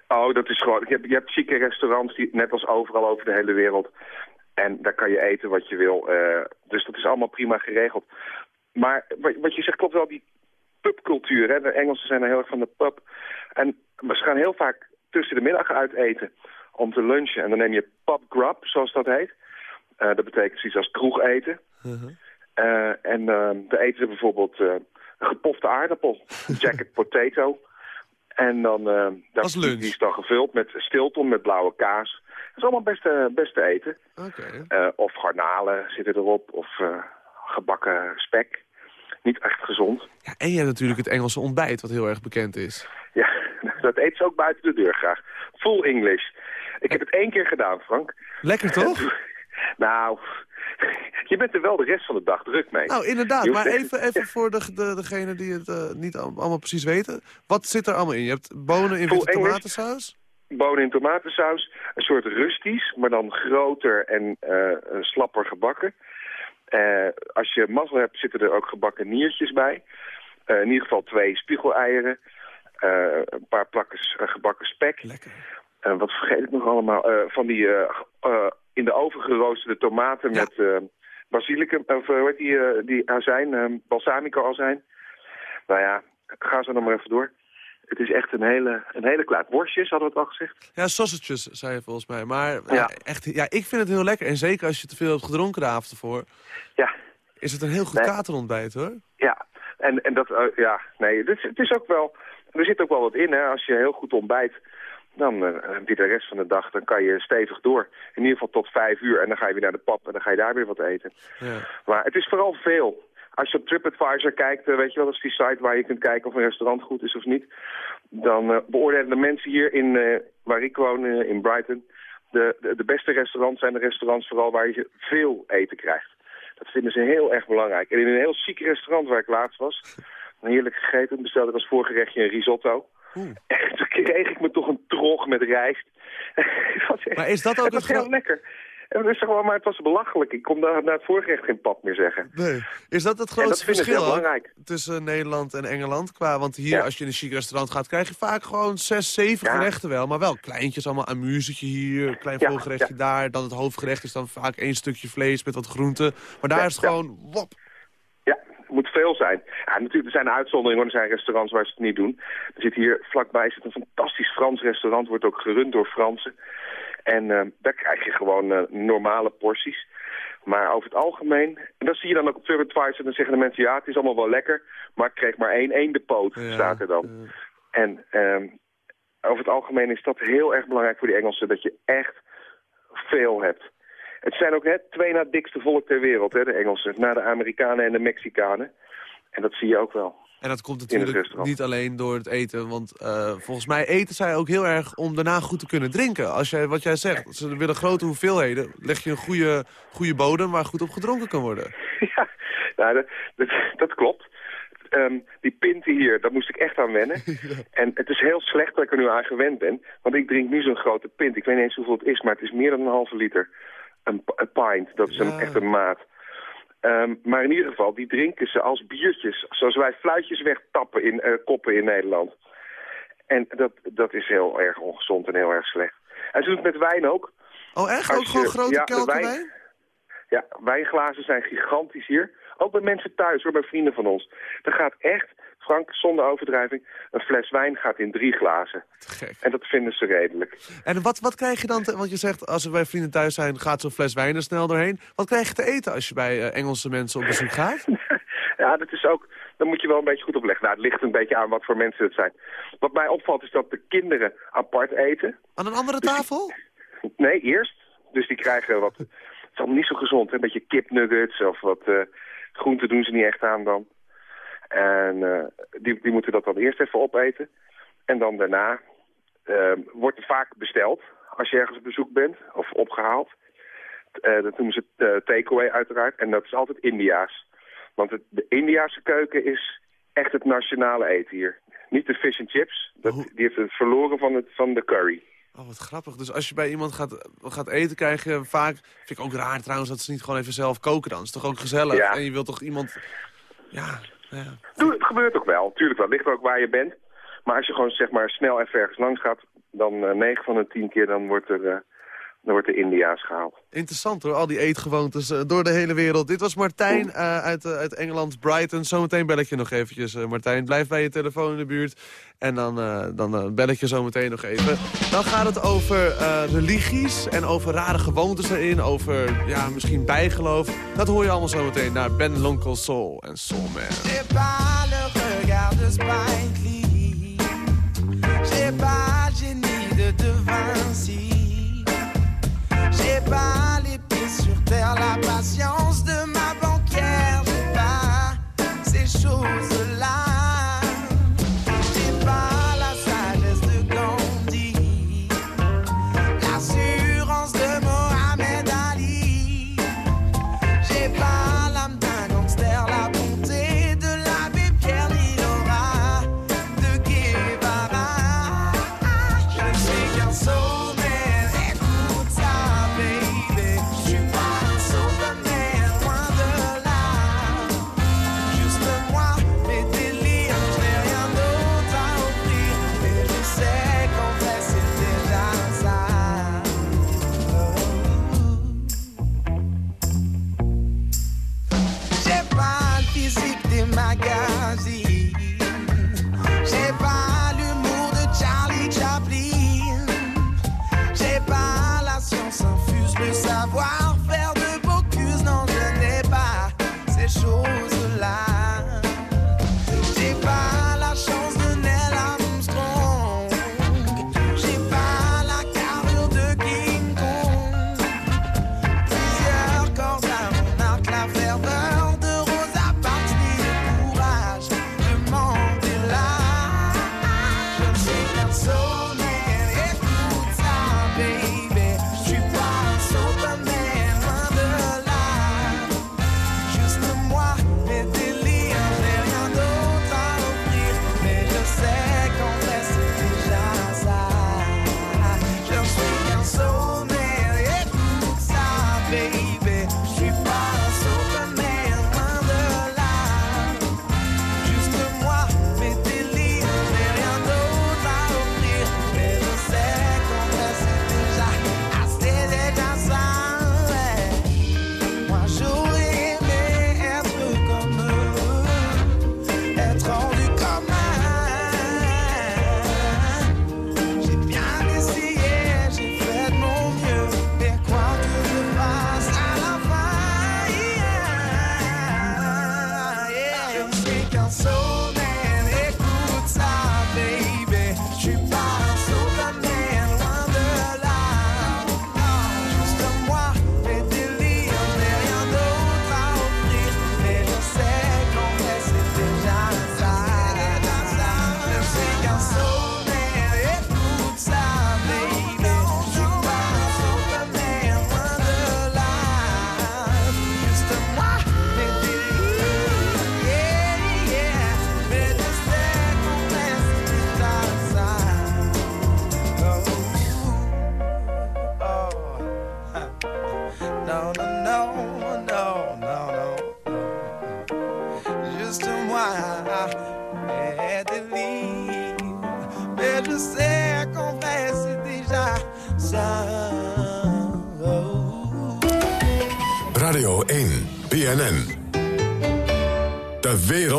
Oh, dat is gewoon... Je hebt, je hebt chique restaurants, die, net als overal over de hele wereld. En daar kan je eten wat je wil. eh, dus dat is allemaal prima geregeld. Maar wat, wat je zegt klopt wel, die pubcultuur. Hè? De Engelsen zijn er heel erg van de pub. En ze gaan heel vaak tussen de middag uit eten om te lunchen. En dan neem je pub grub, zoals dat heet. Eh, dat betekent zoiets als kroegeten. Eh, en eh dan eten ze bijvoorbeeld een gepofte aardappel, jacket potato. En dan, dat, die, lunch. die is dan gevuld met stilton, met blauwe kaas. Dat is allemaal best, best te eten. Oké. Eh, of garnalen zitten erop, of gebakken spek. Niet echt gezond. Ja, en je hebt natuurlijk het Engelse ontbijt, wat heel erg bekend is. Ja, dat eet ze ook buiten de deur graag. Full English. Ik heb het één keer gedaan, Frank. Lekker toch? Nou, je bent er wel de rest van de dag druk mee. Nou, inderdaad. Maar even, even voor de, de, degene die het eh, niet al- allemaal precies weten. Wat zit er allemaal in? Je hebt bonen in witte tomatensaus? bonen in tomatensaus. Een soort rusties, maar dan groter en eh, slapper gebakken. Eh, als je mazzel hebt, zitten er ook gebakken niertjes bij. Eh, in ieder geval twee spiegeleieren. eh, een paar plakjes eh, gebakken spek. Lekker. Wat vergeet ik nog allemaal? Van die in de oven geroosterde tomaten Ja. met basilicum, of hoe heet die, die azijn, balsamico azijn. Nou ja, ga zo nog maar even door. Het is echt een hele, een hele klaar. Worstjes, hadden we het al gezegd. Ja, sausages, zei je volgens mij. Maar ja. Ja. echt, ja, ik vind het heel lekker. En zeker als je te veel hebt gedronken de avond ervoor... Ja, is het een heel goed Nee. katerontbijt, hoor. ja. En, en dat, eh, ja, nee, het is, het is ook wel, er zit ook wel wat in, hè. Als je heel goed ontbijt, dan eh, heb je de rest van de dag, dan kan je stevig door. In ieder geval tot vijf uur en dan ga je weer naar de pap en dan ga je daar weer wat eten. Ja. Maar het is vooral veel. Als je op TripAdvisor kijkt, eh, weet je wel, dat is die site waar je kunt kijken of een restaurant goed is of niet. Dan eh, beoordelen de mensen hier in, eh, waar ik woon, in Brighton, de, de, de beste restaurants zijn de restaurants vooral waar je veel eten krijgt. Dat vinden ze heel erg belangrijk. En in een heel chic restaurant waar ik laatst was, een heerlijk gegeten, bestelde ik als voorgerechtje een risotto. Oeh. En toen kreeg ik me toch een trog met rijst. Echt- Maar is dat ook het het gro- lekker. En het is gewoon, maar het was belachelijk. Ik kon daar na het voorgerecht geen pap meer zeggen. Nee. Is dat het grootste dat verschil tussen Nederland en Engeland? Qua, want hier, Ja. als je in een chic restaurant gaat, krijg je vaak gewoon zes, zeven Ja. gerechten wel. Maar wel kleintjes, allemaal amusetje hier, een klein Ja, voorgerechtje daar. Dan het hoofdgerecht is dan vaak één stukje vlees met wat groenten. Maar daar is het gewoon, wop. Ja, het moet veel zijn. Ja, natuurlijk, er zijn uitzonderingen, er zijn restaurants waar ze het niet doen. Er zit hier vlakbij zit een fantastisch Frans restaurant, wordt ook gerund door Fransen. En eh, daar krijg je gewoon eh, normale porties. Maar over het algemeen, en dat zie je dan ook op TripAdvisor, dan zeggen de mensen, ja, het is allemaal wel lekker, maar ik kreeg maar één eendenpoot, Ja, staat er dan. ja. En ehm, over het algemeen is dat heel erg belangrijk voor die Engelsen, dat je echt veel hebt. Het zijn ook net twee na dikste volk ter wereld, hè, de Engelsen. Na de Amerikanen en de Mexicanen. En dat zie je ook wel. En dat komt natuurlijk niet alleen door het eten. Want eh, volgens mij eten zij ook heel erg om daarna goed te kunnen drinken. Als jij, wat jij zegt, ze willen grote hoeveelheden. Leg je een goede, goede bodem waar goed op gedronken kan worden. ja, nou, dat, dat, dat klopt. Ehm, die pinten hier, daar moest ik echt aan wennen. En het is heel slecht dat ik er nu aan gewend ben. Want ik drink nu zo'n grote pint. Ik weet niet eens hoeveel het is, maar het is meer dan een halve liter. Een, pint, dat is een, Ja. echt een maat. Ehm, maar in ieder geval, die drinken ze als biertjes. Zoals wij fluitjes wegtappen in eh, koppen in Nederland. En dat, dat is heel erg ongezond en heel erg slecht. En ze doen het met wijn ook. Oh echt? Als Ook gewoon grote ja, kelken wijn- wijn? Ja, wijnglazen zijn gigantisch hier. Ook bij mensen thuis, hoor, bij vrienden van ons. Er gaat echt Frank, zonder overdrijving, een fles wijn gaat in drie glazen. Gek. En dat vinden ze redelijk. En wat, wat krijg je dan, te- want je zegt als we bij vrienden thuis zijn, gaat zo'n fles wijn er snel doorheen. Wat krijg je te eten als je bij eh, Engelse mensen op bezoek gaat? Ja, dat is ook, daar moet je wel een beetje goed opleggen. Nou, het ligt een beetje aan wat voor mensen het zijn. Wat mij opvalt is dat de kinderen apart eten. Aan een andere tafel? Nee, eerst. Dus die krijgen wat... Het is allemaal niet zo gezond, hè? een beetje kipnuggets of wat eh groenten doen ze niet echt aan dan. En eh, die, die moeten dat dan eerst even opeten. En dan daarna eh, wordt er vaak besteld als je ergens op bezoek bent of opgehaald. Eh, dat noemen ze uh, takeaway uiteraard. En dat is altijd India's. Want het, de Indiaanse keuken is echt het nationale eten hier. Niet de fish and chips. Dat, die heeft het verloren van, het, van de curry. Oh, wat grappig. Dus als je bij iemand gaat, gaat eten, krijg je vaak... Vind ik ook raar trouwens dat ze niet gewoon even zelf koken dan. Het is toch ook gezellig? Ja. En je wilt toch iemand... Ja, ja. Doe, het gebeurt ook wel, tuurlijk wel. Ligt ook waar je bent. Maar als je gewoon zeg maar snel even ergens langs gaat, dan eh 9 van de 10 keer dan wordt er, eh, dan wordt er India's gehaald. Interessant hoor, al die eetgewoontes eh, door de hele wereld. Dit was Martijn eh, uit, eh, uit Engeland, Brighton. Zometeen bel ik je nog eventjes, eh, Martijn. Blijf bij je telefoon in de buurt. En dan, eh, dan bel ik je zometeen nog even. Dan gaat het over eh, religies en over rare gewoontes erin. Over ja, misschien bijgeloof. Dat hoor je allemaal zometeen naar Ben Lonkel Soul en Soul Man. J'ai pas la patience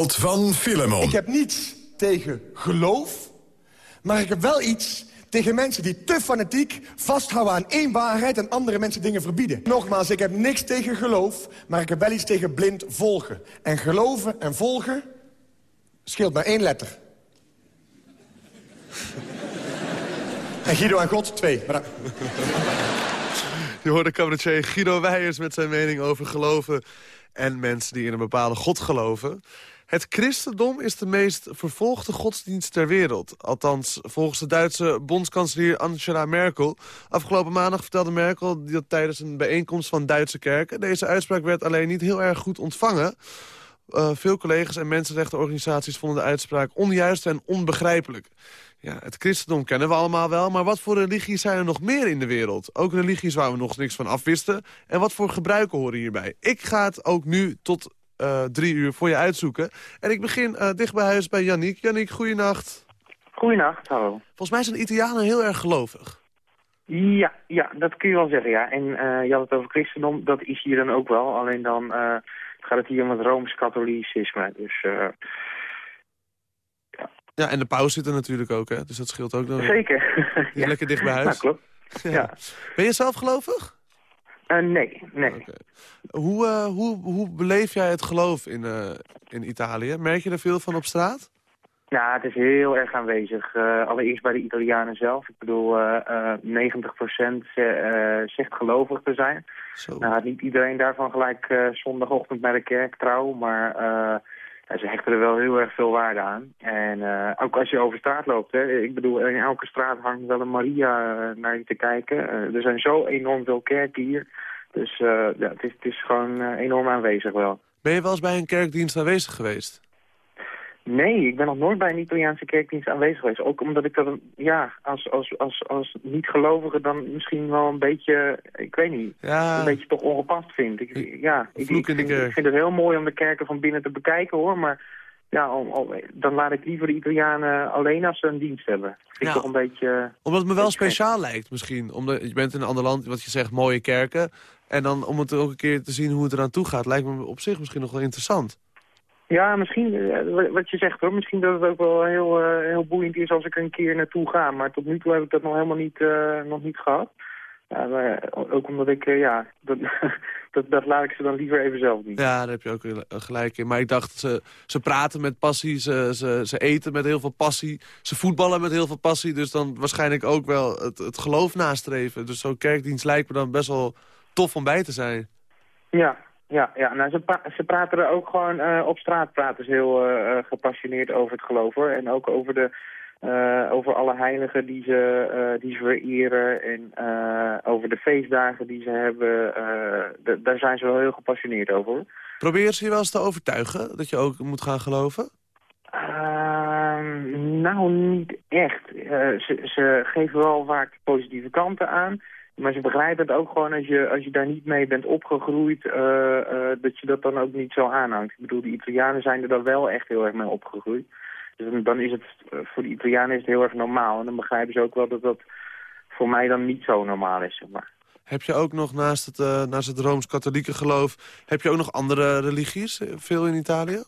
wereld van Filemon. Ik heb niets tegen geloof, maar ik heb wel iets tegen mensen die te fanatiek vasthouden aan één waarheid... en andere mensen dingen verbieden. Nogmaals, ik heb niks tegen geloof, maar ik heb wel iets tegen blind volgen. En geloven en volgen scheelt maar één letter. en Guido en God, twee. Je hoorde cabaretier Guido Weijers met zijn mening over geloven... en mensen die in een bepaalde god geloven. Het christendom is de meest vervolgde godsdienst ter wereld. Althans, volgens de Duitse bondskanselier Angela Merkel. Afgelopen maandag vertelde Merkel dat tijdens een bijeenkomst van Duitse kerken... deze uitspraak werd alleen niet heel erg goed ontvangen. Eh, veel collega's en mensenrechtenorganisaties vonden de uitspraak onjuist en onbegrijpelijk. Ja, het christendom kennen we allemaal wel, maar wat voor religies zijn er nog meer in de wereld? Ook religies waar we nog niks van afwisten. En wat voor gebruiken horen hierbij? Ik ga het ook nu tot eh, drie uur voor je uitzoeken. En ik begin eh, dicht bij huis bij Yannick. Yannick, goeienacht. Goeienacht, hallo. Volgens mij zijn Italianen heel erg gelovig. Ja, ja, dat kun je wel zeggen, ja. En eh, je had het over christendom, dat is hier dan ook wel. Alleen dan gaat het hier om het Rooms-Katholicisme. Dus eh, Ja, en de paus zit er natuurlijk ook, hè? Dus dat scheelt ook. Dan zeker. Ja. Lekker dicht bij huis. Nou, klopt. Ja. Ben je zelf gelovig? Eh, nee, nee. Hoe, eh, hoe, hoe beleef jij het geloof in, eh, in Italië? Merk je er veel van op straat? Ja, het is heel erg aanwezig. Allereerst bij de Italianen zelf. Ik bedoel, eh eh 90% ze- eh, zegt gelovig te zijn. Nou, niet iedereen daarvan gelijk zondagochtend naar de kerk trouw, maar ze hechten er wel heel erg veel waarde aan. En eh, ook als je over straat loopt, hè, ik bedoel, in elke straat hangt wel een Maria eh, naar je te kijken. Eh, er zijn zo enorm veel kerken hier. Dus ja, het, is, het is gewoon enorm aanwezig wel. Ben je wel eens bij een kerkdienst aanwezig geweest? Nee, ik ben nog nooit bij een Italiaanse kerkdienst aanwezig geweest. Ook omdat ik dat, ja, als, als, als, als niet-gelovige dan misschien wel een beetje, ik weet niet, Ja. een beetje toch ongepast vind. Ik, ja, ik, vind, kerk. ik vind het heel mooi om de kerken van binnen te bekijken hoor, maar ja, om, om- dan laat ik liever de Italianen alleen als ze een dienst hebben. Vind ik Ja. toch een beetje... Omdat het me wel speciaal lijkt misschien. Omdat je bent in een ander land, wat je zegt, mooie kerken. En dan om het ook een keer te zien hoe het eraan toe gaat... lijkt me op zich misschien nog wel interessant. Ja, misschien, eh, wat- je zegt hoor, misschien dat het ook wel heel, eh, heel boeiend is als ik er een keer naartoe ga. Maar tot nu toe heb ik dat nog helemaal niet, eh, nog niet gehad. Ja, maar ook omdat ik, ja, dat, dat, dat laat ik ze dan liever even zelf doen. Ja, daar heb je ook gelijk in. Maar ik dacht, ze, ze praten met passie, ze, ze, ze eten met heel veel passie... ze voetballen met heel veel passie, dus dan waarschijnlijk ook wel het, het geloof nastreven. Dus zo'n kerkdienst lijkt me dan best wel tof om bij te zijn. Ja, ja, ja. Nou, ze, ze praten er ook gewoon eh, op straat praten ze heel eh, eh, gepassioneerd over het geloof hoor. En ook over de over alle heiligen die ze, die ze vereren en over de feestdagen die ze hebben. daar zijn ze wel heel gepassioneerd over. hoor. Probeer ze je wel eens te overtuigen dat je ook moet gaan geloven? Ehm, nou, niet echt. Ze, ze geven wel vaak positieve kanten aan. Maar ze begrijpen het ook gewoon als je, als je daar niet mee bent opgegroeid, eh, eh, dat je dat dan ook niet zo aanhangt. Ik bedoel, de Italianen zijn er dan wel echt heel erg mee opgegroeid. Dus dan- is het, eh, voor de Italianen is het heel erg normaal. En dan begrijpen ze ook wel dat dat voor mij dan niet zo normaal is, maar. Heb je ook nog naast het, naast het Rooms-Katholieke geloof... heb je ook nog andere religies, veel in Italië?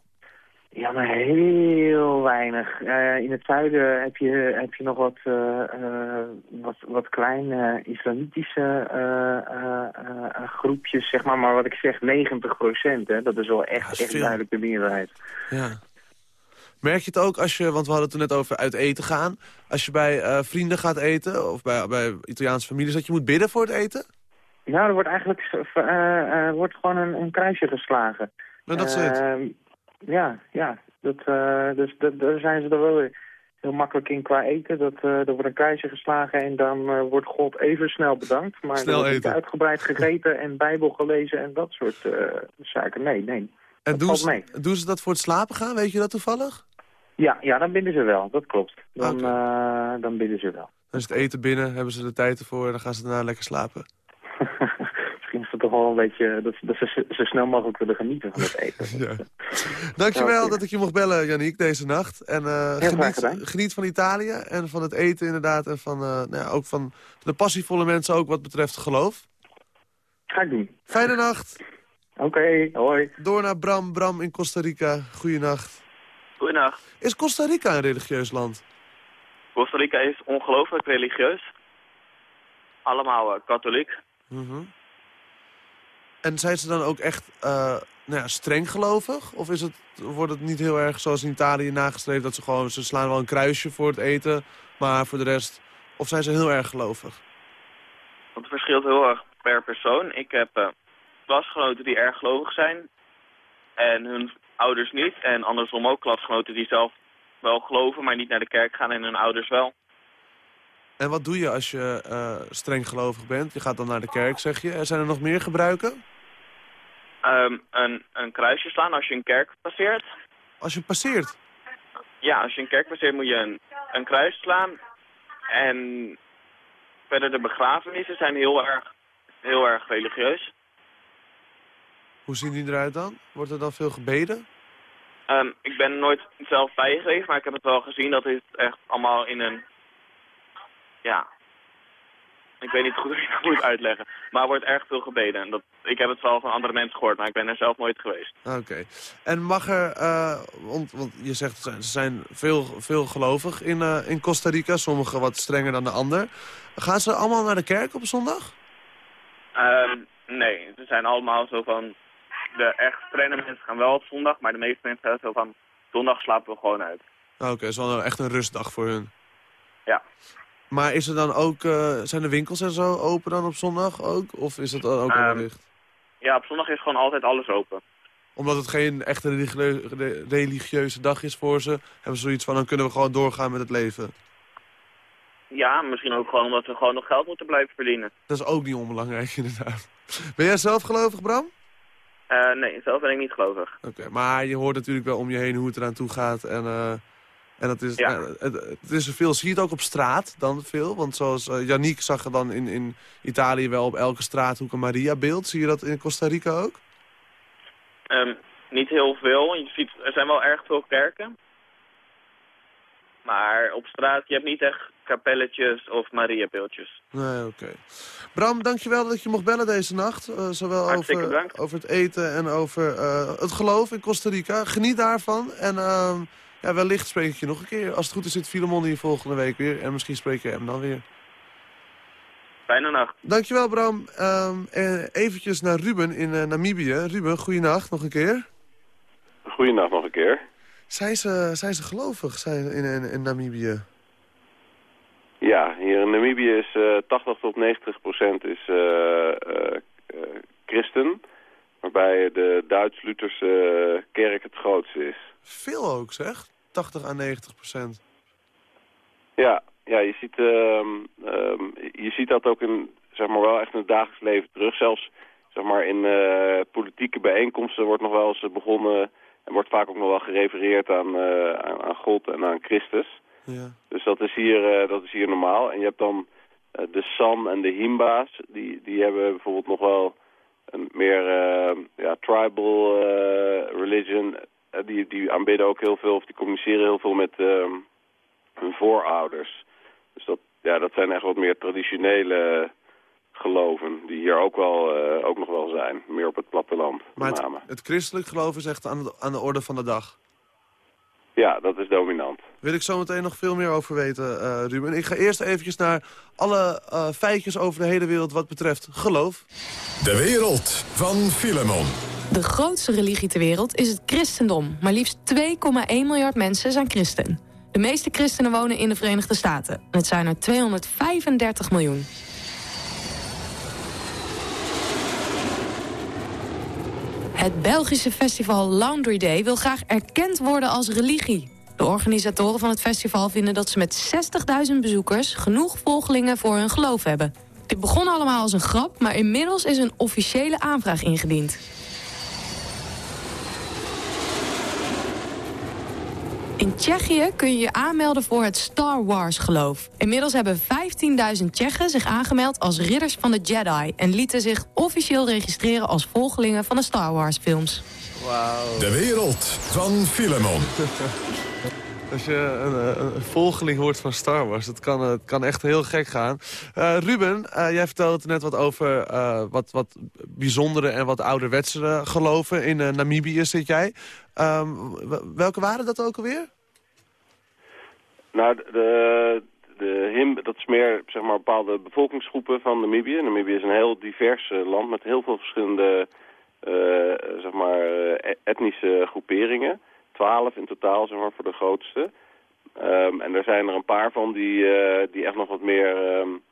Ja, maar heel weinig. Eh, in het zuiden heb je, heb je nog wat, eh, eh, wat, wat kleine islamitische groepjes, zeg maar. Maar wat ik zeg, 90 procent. Dat is wel echt, echt duidelijk de meerderheid. Ja. Merk je het ook als je, want we hadden het er net over uit eten gaan... als je bij vrienden gaat eten of bij, bij Italiaanse families... dat je moet bidden voor het eten? Nou, er wordt eigenlijk wordt gewoon een, een kruisje geslagen. Nou, dat is het. Ja, ja. Dat, eh, dus dat, daar zijn ze er wel heel makkelijk in qua eten. Dat, eh, er wordt een kruisje geslagen en dan eh, wordt God even snel bedankt. Maar Snel wordt eten. uitgebreid gegeten en bijbel gelezen en dat soort zaken. Nee, nee. En doen ze, mee. doen ze dat voor het slapen gaan? Weet je dat toevallig? Ja, ja, dan bidden ze wel. Dat klopt. Dan, eh, dan bidden ze wel. Dan is het eten binnen, hebben ze de tijd ervoor... en dan gaan ze daarna lekker slapen. Toch wel een beetje dat, ze- dat ze zo snel mogelijk willen genieten van het eten. Ja. Dankjewel Ja, dat ik je mocht bellen, Yannick, deze nacht. En eh, graag geniet, geniet van Italië en van het eten inderdaad... en van, eh, nou ja, ook van de passievolle mensen ook wat betreft geloof. Ga ik doen. Fijne nacht. Oké, hoi. Door naar Bram. Bram in Costa Rica. Goeienacht. Goedendag. Is Costa Rica een religieus land? Costa Rica is ongelooflijk religieus. Allemaal eh, katholiek. Mhm. En zijn ze dan ook echt eh, nou ja, streng gelovig? Of is het, wordt het niet heel erg zoals in Italië nagestreefd... dat ze gewoon, ze slaan wel een kruisje voor het eten, maar voor de rest... Of zijn ze heel erg gelovig? Dat verschilt heel erg per persoon. Ik heb eh, klasgenoten die erg gelovig zijn en hun ouders niet. En andersom ook klasgenoten die zelf wel geloven, maar niet naar de kerk gaan en hun ouders wel. En wat doe je als je eh, streng gelovig bent? Je gaat dan naar de kerk, zeg je. Zijn er nog meer gebruiken? Ehm, een, een kruisje slaan als je een kerk passeert. Als je passeert? Ja, als je een kerk passeert moet je een, een kruis slaan. En verder de begrafenissen zijn heel erg, heel erg religieus. Hoe zien die eruit dan? Wordt er dan veel gebeden? Ehm, ik ben nooit zelf bij geweest, maar ik heb het wel gezien. Dat is echt allemaal in een... Ja... Ik weet niet goed hoe ik dat moet uitleggen. Maar er wordt erg veel gebeden. En dat, ik heb het wel van andere mensen gehoord, maar ik ben er zelf nooit geweest. Oké. En mag er, eh, want, want je zegt ze zijn, veel, veel gelovig in, eh, in Costa Rica, sommigen wat strenger dan de ander. Gaan ze allemaal naar de kerk op zondag? Ehm, nee, ze zijn allemaal zo van... De echt strenge mensen gaan wel op zondag, maar de meeste mensen zijn zo van... Zondag slapen we gewoon uit. Oké, het is wel echt een rustdag voor hun. Ja. Maar is er dan ook, eh, zijn de winkels en zo open dan op zondag ook? Of is het dan ook allemaal Ehm, dicht? Ja, op zondag is gewoon altijd alles open. Omdat het geen echte religieu- re- religieuze dag is voor ze, hebben ze zoiets van, dan kunnen we gewoon doorgaan met het leven. Ja, misschien ook gewoon omdat we gewoon nog geld moeten blijven verdienen. Dat is ook niet onbelangrijk inderdaad. Ben jij zelf gelovig, Bram? Eh, nee, zelf ben ik niet gelovig. Oké, maar je hoort natuurlijk wel om je heen hoe het eraan toe gaat. En, eh, en dat is, Ja. ja, het, het is er veel. Zie je het ook op straat dan veel? Want zoals uh, Yannick zag er dan in, in Italië wel op elke straathoek een Maria-beeld. Zie je dat in Costa Rica ook? Ehm, niet heel veel. Je ziet, er zijn wel erg veel kerken. Maar op straat, je hebt niet echt kapelletjes of Mariabeeldjes. Nee, oké. Bram, dankjewel dat je mocht bellen deze nacht. Eh, zowel over, over het eten en over eh, het geloof in Costa Rica. Geniet daarvan. En ehm, ja, wellicht spreek ik je nog een keer. Als het goed is zit Filemon hier volgende week weer. En misschien spreek je hem dan weer. Fijne nacht. Dankjewel Bram. Ehm eh, eventjes naar Ruben in eh, Namibië. Ruben, goeienacht nog een keer. Goeienacht nog een keer. Zijn ze, zijn ze gelovig zijn in, in, in Namibië? Ja, hier in Namibië is eh 80 tot 90 procent is, eh, eh, eh, christen. Waarbij de Duits-Lutherse kerk het grootste is. Veel ook zeg. 80 à 90 procent. Ja, ja je, ziet, ehm, ehm, je ziet dat ook in, zeg maar, wel echt in het dagelijks leven terug. Zelfs zeg maar, in eh, politieke bijeenkomsten wordt nog wel eens begonnen... en wordt vaak ook nog wel gerefereerd aan, eh, aan, aan God en aan Christus. Ja. Dus dat is hier, eh, dat is hier normaal. En je hebt dan eh, de San en de Himba's. Die, die hebben bijvoorbeeld nog wel een meer eh, ja, tribal eh, religion. Eh, die, die aanbidden ook heel veel, of die communiceren heel veel met ehm, hun voorouders. Dus dat, ja, dat zijn echt wat meer traditionele geloven. Die hier ook, wel, eh, ook nog wel zijn. Meer op het platteland, Maar met het, name. het christelijk geloof is echt aan de, aan de orde van de dag. Ja, dat is dominant. Wil ik zo meteen nog veel meer over weten, eh, Ruben. Ik ga eerst eventjes naar alle eh, feitjes over de hele wereld wat betreft geloof. De wereld van Filemon. De grootste religie ter wereld is het christendom. Maar liefst 2,1 miljard mensen zijn christen. De meeste christenen wonen in de Verenigde Staten. Het zijn er 235 miljoen. Het Belgische festival Laundry Day wil graag erkend worden als religie. De organisatoren van het festival vinden dat ze met 60.000 bezoekers... genoeg volgelingen voor hun geloof hebben. Dit begon allemaal als een grap, maar inmiddels is een officiële aanvraag ingediend. In Tsjechië kun je je aanmelden voor het Star Wars geloof. Inmiddels hebben 15.000 Tsjechen zich aangemeld als ridders van de Jedi... en lieten zich officieel registreren als volgelingen van de Star Wars films. Wauw. De wereld van Filemon. Als je een, een, volgeling wordt van Star Wars, dat kan, het kan echt heel gek gaan. Uh, Ruben, uh, jij vertelde net wat over uh, wat, wat bijzondere en wat ouderwetsere geloven. In Namibië zit jij. Um, welke waren dat ook alweer? Nou, de, de HIM, dat is meer zeg maar, bepaalde bevolkingsgroepen van Namibië. Namibië is een heel divers land met heel veel verschillende zeg maar, etnische groeperingen twaalf in totaal, zeg maar, voor de grootste. Um, en er zijn er een paar van die, uh, die echt nog wat meer, um,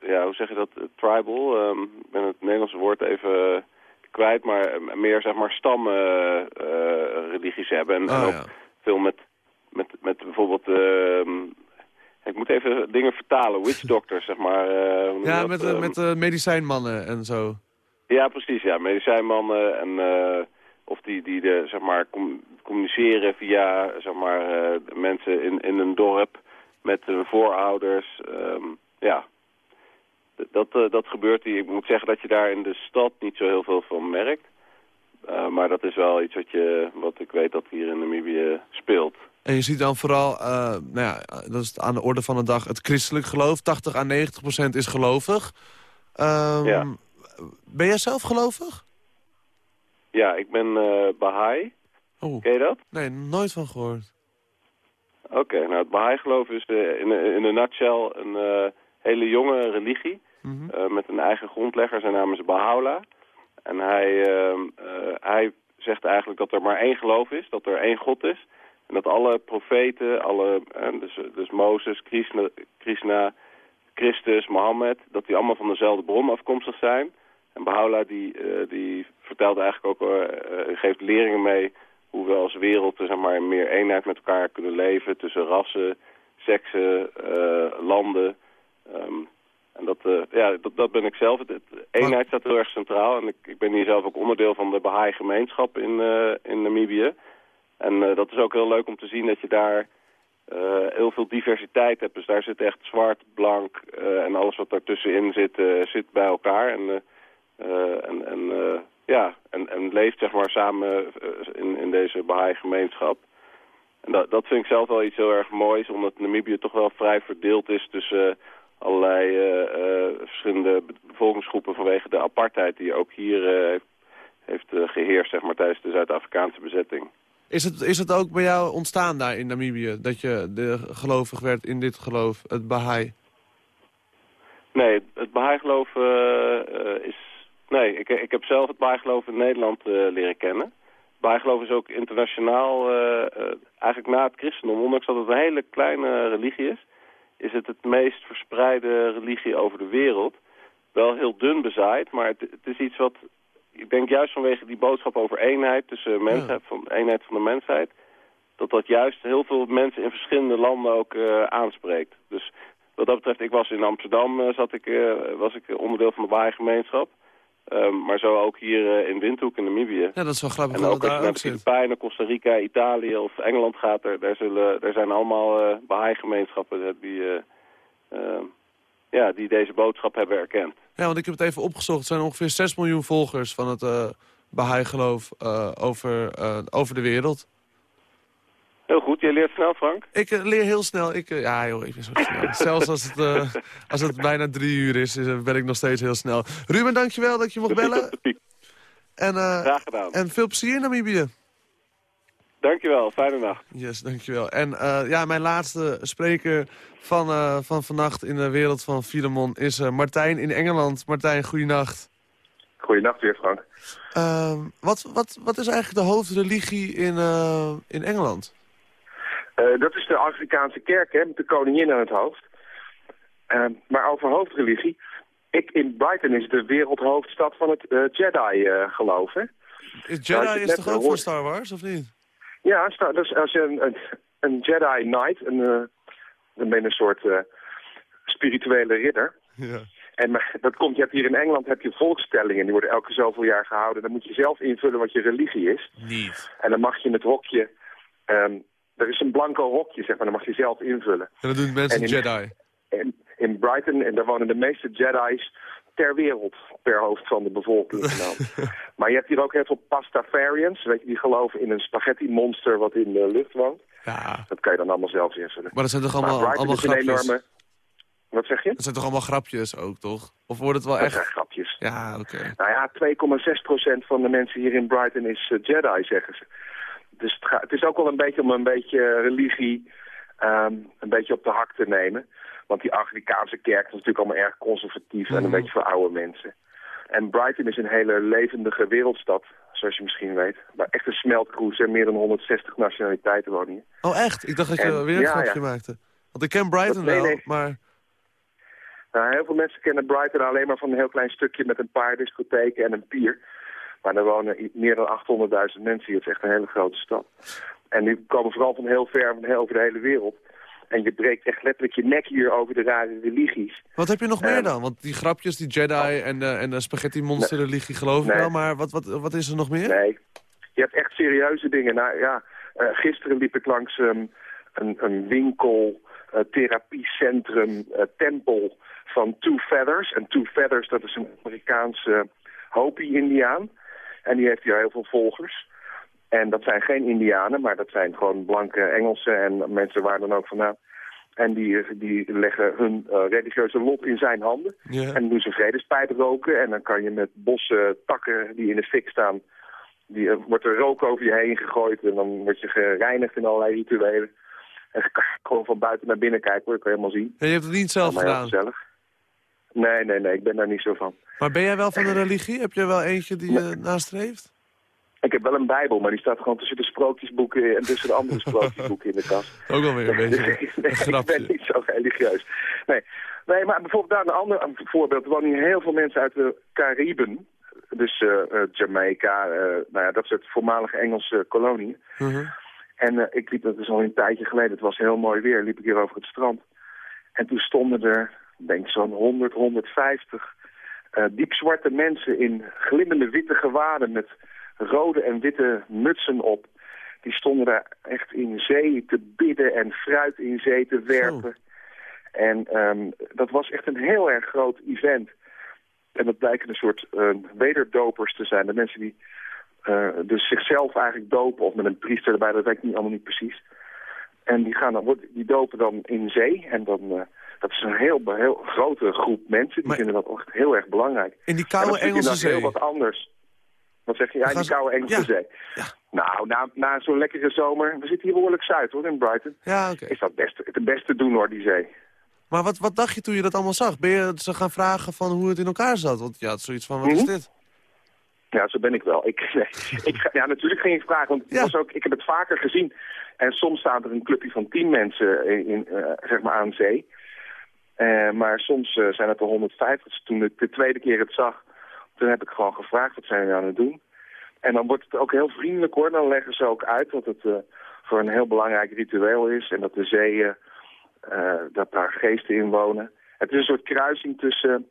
ja, hoe zeg je dat, tribal. Um, ik ben het Nederlandse woord even kwijt, maar meer, zeg maar, stamreligies uh, hebben. En, oh, en ook ja. veel met, met, met bijvoorbeeld... ik moet even dingen vertalen, witch doctors, zeg maar. Uh, ja, dat, met, uh, met uh, medicijnmannen en zo. Ja, precies, ja. Medicijnmannen en of die, die de, zeg maar, com communiceren via zeg maar, uh, mensen in, in een dorp met hun voorouders. Um, ja, dat, uh, dat gebeurt. Ik moet zeggen dat je daar in de stad niet zo heel veel van merkt. Uh, maar dat is wel iets wat, je, wat ik weet dat hier in Namibië speelt. En je ziet dan vooral, nou ja, dat is aan de orde van de dag, het christelijk geloof. 80 à 90 procent is gelovig. Um, ja. Ben jij zelf gelovig? Ja, ik ben uh, Baha'i. Oh. Ken je dat? Nee, nooit van gehoord. Oké, okay, nou het Baha'i-geloof is uh, in, in een nutshell een hele jonge religie. Mm -hmm. met een eigen grondlegger, zijn naam is Baha'u'llah. En hij, ehm, hij zegt eigenlijk dat er maar één geloof is, dat er één God is. En dat alle profeten, alle, dus, dus Mozes, Krishna, Christus, Mohammed, dat die allemaal van dezelfde bron afkomstig zijn. En Baha'u'llah die, uh, die vertelt eigenlijk ook, uh, geeft leringen mee hoe we als wereld zeg maar, in meer eenheid met elkaar kunnen leven tussen rassen, seksen, uh, landen. Um, en dat, ja, dat, dat ben ik zelf. Het, eenheid staat heel erg centraal en ik, ik ben hier zelf ook onderdeel van de Baha'i gemeenschap in, in Namibië. En dat is ook heel leuk om te zien dat je daar heel veel diversiteit hebt. Dus daar zit echt zwart, blank en alles wat daartussenin zit, zit bij elkaar. En en, en, ja, en, en leeft zeg maar samen in, in deze Baha'i-gemeenschap. En dat, dat vind ik zelf wel iets heel erg moois, omdat Namibië toch wel vrij verdeeld is tussen allerlei uh, verschillende bevolkingsgroepen vanwege de apartheid die ook hier heeft, heeft geheerst zeg maar, tijdens de Zuid-Afrikaanse bezetting. Is het, is het ook bij jou ontstaan daar in Namibië, dat je de gelovig werd in dit geloof, het Baha'i? Nee, het Baha'i-geloof is Nee, ik, ik heb zelf het bijgeloof in Nederland uh, leren kennen. Bijgeloof is ook internationaal, uh, eigenlijk na het christendom, ondanks dat het een hele kleine religie is, is het het meest verspreide religie over de wereld. Wel heel dun bezaaid, maar het, het is iets wat, ik denk juist vanwege die boodschap over eenheid, tussen mensheid, van, eenheid van de mensheid, dat dat juist heel veel mensen in verschillende landen ook aanspreekt. Dus wat dat betreft, ik was in Amsterdam, zat ik, was ik onderdeel van de Baai-gemeenschap. Um, maar zo ook hier uh, in Windhoek in Namibië. Ja, dat is wel grappig. En ook als je naar de Filipijnen, Costa Rica, Italië of Engeland gaat, er, daar, zullen, daar zijn allemaal uh, Baha'i-gemeenschappen die, uh, ja, die deze boodschap hebben erkend. Ja, want ik heb het even opgezocht. Er zijn ongeveer 6 miljoen volgers van het uh, Baha'i-geloof over, over de wereld. Heel goed, je leert snel, Frank? Ik uh, leer heel snel. Ik, uh, ja, joh, ik ben zo snel. Zelfs als het, uh, als het bijna drie uur is, is, ben ik nog steeds heel snel. Ruben, dankjewel dat je mocht bellen. En, Graag gedaan. En veel plezier in Namibië. Dankjewel, fijne nacht. Yes, dankjewel. En ja, mijn laatste spreker van, van vannacht in de wereld van Filemon is Martijn in Engeland. Martijn, goeienacht. Goeienacht weer, Frank. Ehm, wat, wat, wat is eigenlijk de hoofdreligie in, in Engeland? Uh, dat is de Afrikaanse kerk, hè, met de koningin aan het hoofd. Uh, maar over hoofdreligie. Ik, in Brighton is de wereldhoofdstad van het uh, Jedi-geloof, Jedi is toch ook voor Star Wars, of niet? Ja, dus als je een, een, een Jedi Knight, een, dan ben je een soort spirituele ridder. Ja. En maar, dat komt, je hebt hier in Engeland heb je volkstellingen, die worden elke zoveel jaar gehouden. Dan moet je zelf invullen wat je religie is. Niet. En dan mag je in het hokje... Um, er is een blanco hokje, zeg maar, dan mag je zelf invullen. En dat doen mensen in, Jedi? In, in Brighton, en daar wonen de meeste Jedi's ter wereld per hoofd van de bevolking genomen. maar je hebt hier ook heel veel pastafarians, weet je, die geloven in een spaghetti monster wat in de lucht woont. Ja. Dat kan je dan allemaal zelf invullen. Maar dat zijn toch allemaal, allemaal grapjes? enorme... Wat zeg je? Dat zijn toch allemaal grapjes ook, toch? Of wordt het wel Dat echt... zijn grapjes. Ja, oké. Nou ja, 2,6% van de mensen hier in Brighton is eh, Jedi, zeggen ze. Dus het, ga- het is ook wel een beetje om een beetje religie ehm, een beetje op de hak te nemen. Want die Anglikaanse kerk is natuurlijk allemaal erg conservatief en een Mhm. beetje voor oude mensen. En Brighton is een hele levendige wereldstad, zoals je misschien weet. Maar echt een smeltkroes en meer dan 160 nationaliteiten wonen hier. Oh, echt? Ik dacht dat je En- weer een ja, grapje ja. maakte. Want ik ken Brighton wel, nee. maar... Nou, heel veel mensen kennen Brighton alleen maar van een heel klein stukje met een paar discotheken en een pier. Maar er wonen meer dan 800.000 mensen hier. Het is echt een hele grote stad. En die komen vooral van heel ver, van heel over de hele wereld. En je breekt echt letterlijk je nek hier over de rare religies. Wat heb je nog meer Ehm, dan? Want die grapjes, die Jedi en, de, en de spaghetti monster religie geloof ik Nee. wel. Maar wat, wat, wat is er nog meer? Nee, je hebt echt serieuze dingen. Nou ja, eh, gisteren liep ik langs ehm, een, een winkel, eh, therapiecentrum, eh, tempel van Two Feathers. En Two Feathers, dat is een Amerikaanse Hopi-Indiaan. En die heeft hier heel veel volgers. En dat zijn geen Indianen, maar dat zijn gewoon blanke Engelsen en mensen waar dan ook vandaan. En die, die leggen hun eh, religieuze lot in zijn handen. En doen ze vredespijp roken. En dan kan je met bossen takken die in de fik staan... Die, eh, wordt er rook over je heen gegooid. En dan word je gereinigd in allerlei rituelen. En kan gewoon van buiten naar binnen kijken hoor. Dat kan je helemaal zien. Ja, je hebt het niet zelf gedaan. gezellig. Nee, nee, nee. Ik ben daar niet zo van. Maar ben jij wel van de religie? Heb je wel eentje die je nastreeft? Ik heb wel een bijbel, maar die staat gewoon tussen de sprookjesboeken en tussen de andere sprookjesboeken in de kast. Ook wel weer een beetje Nee, ik ben niet zo religieus. Nee. nee, maar bijvoorbeeld daar een ander voorbeeld. Er wonen hier heel veel mensen uit de Cariben. Dus eh, eh, Jamaica, eh, nou ja, dat soort voormalige Engelse koloniën. Mhm. En ik liep, dat is al een tijdje geleden, het was heel mooi weer, liep ik hier over het strand. En toen stonden er, denk zo'n 100, 150 eh, diepzwarte mensen in glimmende witte gewaden met rode en witte mutsen op. Die stonden daar echt in zee te bidden en fruit in zee te werpen. En ehm, dat was echt een heel erg groot event. En dat blijken een soort eh, wederdopers te zijn. De mensen die eh, dus zichzelf eigenlijk dopen of met een priester erbij, dat weet ik niet, allemaal niet precies. En die, gaan dan, die dopen dan in zee. En dan, eh, dat is een heel, heel grote groep mensen. Die vinden dat echt heel erg belangrijk. In die koude dat is Engelse zee? heel wat anders. Wat zeg je? Ja, die koude Engelse Ja. zee. Nou, na, na zo'n lekkere zomer, we zitten hier behoorlijk zuid hoor, in Brighton. Ja, oké. Is dat best, het beste doen hoor, die zee. Maar wat, wat dacht je toen je dat allemaal zag? Ben je ze gaan vragen van hoe het in elkaar zat? Want ja, het is zoiets van, wat is Mhm. dit? Ja, zo ben ik wel. Ik, ik, ga- ja, natuurlijk ging ik vragen, want het was ook, ik heb het vaker gezien. En soms staat er een clubje van tien mensen in, in, eh, zeg maar aan zee. Eh, maar soms eh, zijn het er 150. Dus toen ik de tweede keer het zag, toen heb ik gewoon gevraagd, wat zijn jullie aan het doen? En dan wordt het ook heel vriendelijk hoor. Dan leggen ze ook uit dat het eh, voor een heel belangrijk ritueel is. En dat de zeeën, dat daar geesten in wonen. Het is een soort kruising tussen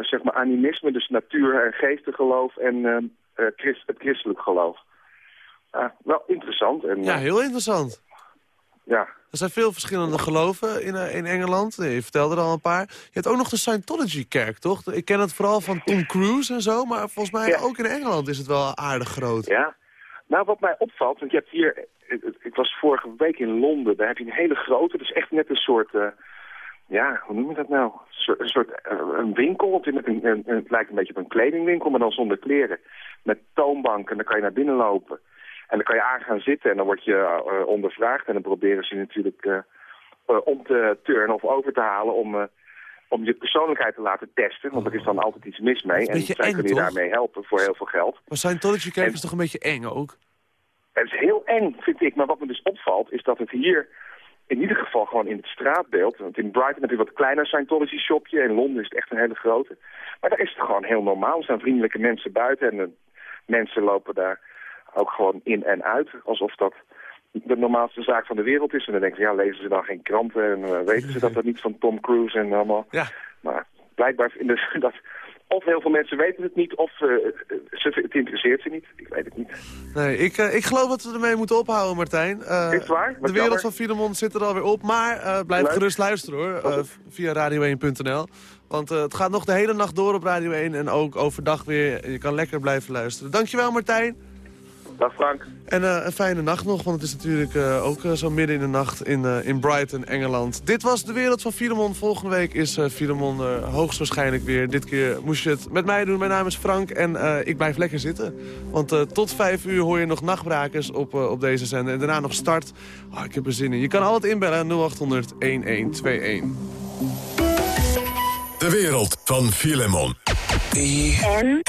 zeg maar animisme, dus natuur- en geestengeloof en christ, het christelijk geloof. Ah, wel interessant. En, Ja, heel interessant. Ja. Er zijn veel verschillende geloven in, eh, in Engeland. Je vertelde er al een paar. Je hebt ook nog de Scientology-kerk, toch? Ik ken het vooral van Tom Cruise en zo. Maar volgens mij Ja. ook in Engeland is het wel aardig groot. Ja. Nou, wat mij opvalt, want je hebt hier... Ik, was vorige week in Londen, daar heb je een hele grote, dus echt net een soort... eh, ja, hoe noem je dat nou? Een soort, een, eh, winkel, het, is met een, een- een- het lijkt een beetje op een kledingwinkel, maar dan zonder kleren. Met toonbanken, dan kan je naar binnen lopen. En dan kan je aan gaan zitten en dan word je eh, ondervraagd. En dan proberen ze je natuurlijk eh, eh, om te turnen of over te halen om, om je persoonlijkheid te laten testen. Want er is dan altijd iets mis mee. En zij eng, kunnen je toch? daarmee helpen voor heel veel geld. Maar En- is toch een beetje eng ook? Het is heel eng, vind ik. Maar wat me dus opvalt, is dat het hier in ieder geval gewoon in het straatbeeld... want in Brighton heb je wat kleiner Scientology-shopje. In Londen is het echt een hele grote. Maar daar is het gewoon heel normaal. Er staan vriendelijke mensen buiten en mensen lopen daar ook gewoon in en uit. Alsof dat de normaalste zaak van de wereld is. En dan denken ze, ja, lezen ze dan geen kranten... en eh, weten ze dat dat niet van Tom Cruise en allemaal. Ja. Maar blijkbaar ze dat of heel veel mensen weten het niet, of eh, ze, het interesseert ze niet. Ik weet het niet. Nee, ik, eh, ik geloof dat we ermee moeten ophouden, Martijn. Is het waar? Wat De wereld jammer. van Filemon zit er alweer op, maar blijf Leuk. gerust luisteren hoor, via radio1.nl. Want het gaat nog de hele nacht door op Radio 1 en ook overdag weer. Je kan lekker blijven luisteren. Dankjewel Martijn. Dag Frank. En eh, een fijne nacht nog, want het is natuurlijk eh, ook eh, zo midden in de nacht in, eh, in Brighton, Engeland. Dit was de wereld van Filemon. Volgende week is eh Filemon eh, hoogstwaarschijnlijk weer. Dit keer moest je het met mij doen. Mijn naam is Frank en eh, ik blijf lekker zitten. Want eh, tot vijf uur hoor je nog nachtbrakers op, eh, op deze zender. En daarna nog start. Oh, ik heb er zin in. Je kan altijd inbellen 0800 1121. De wereld van Filemon. En?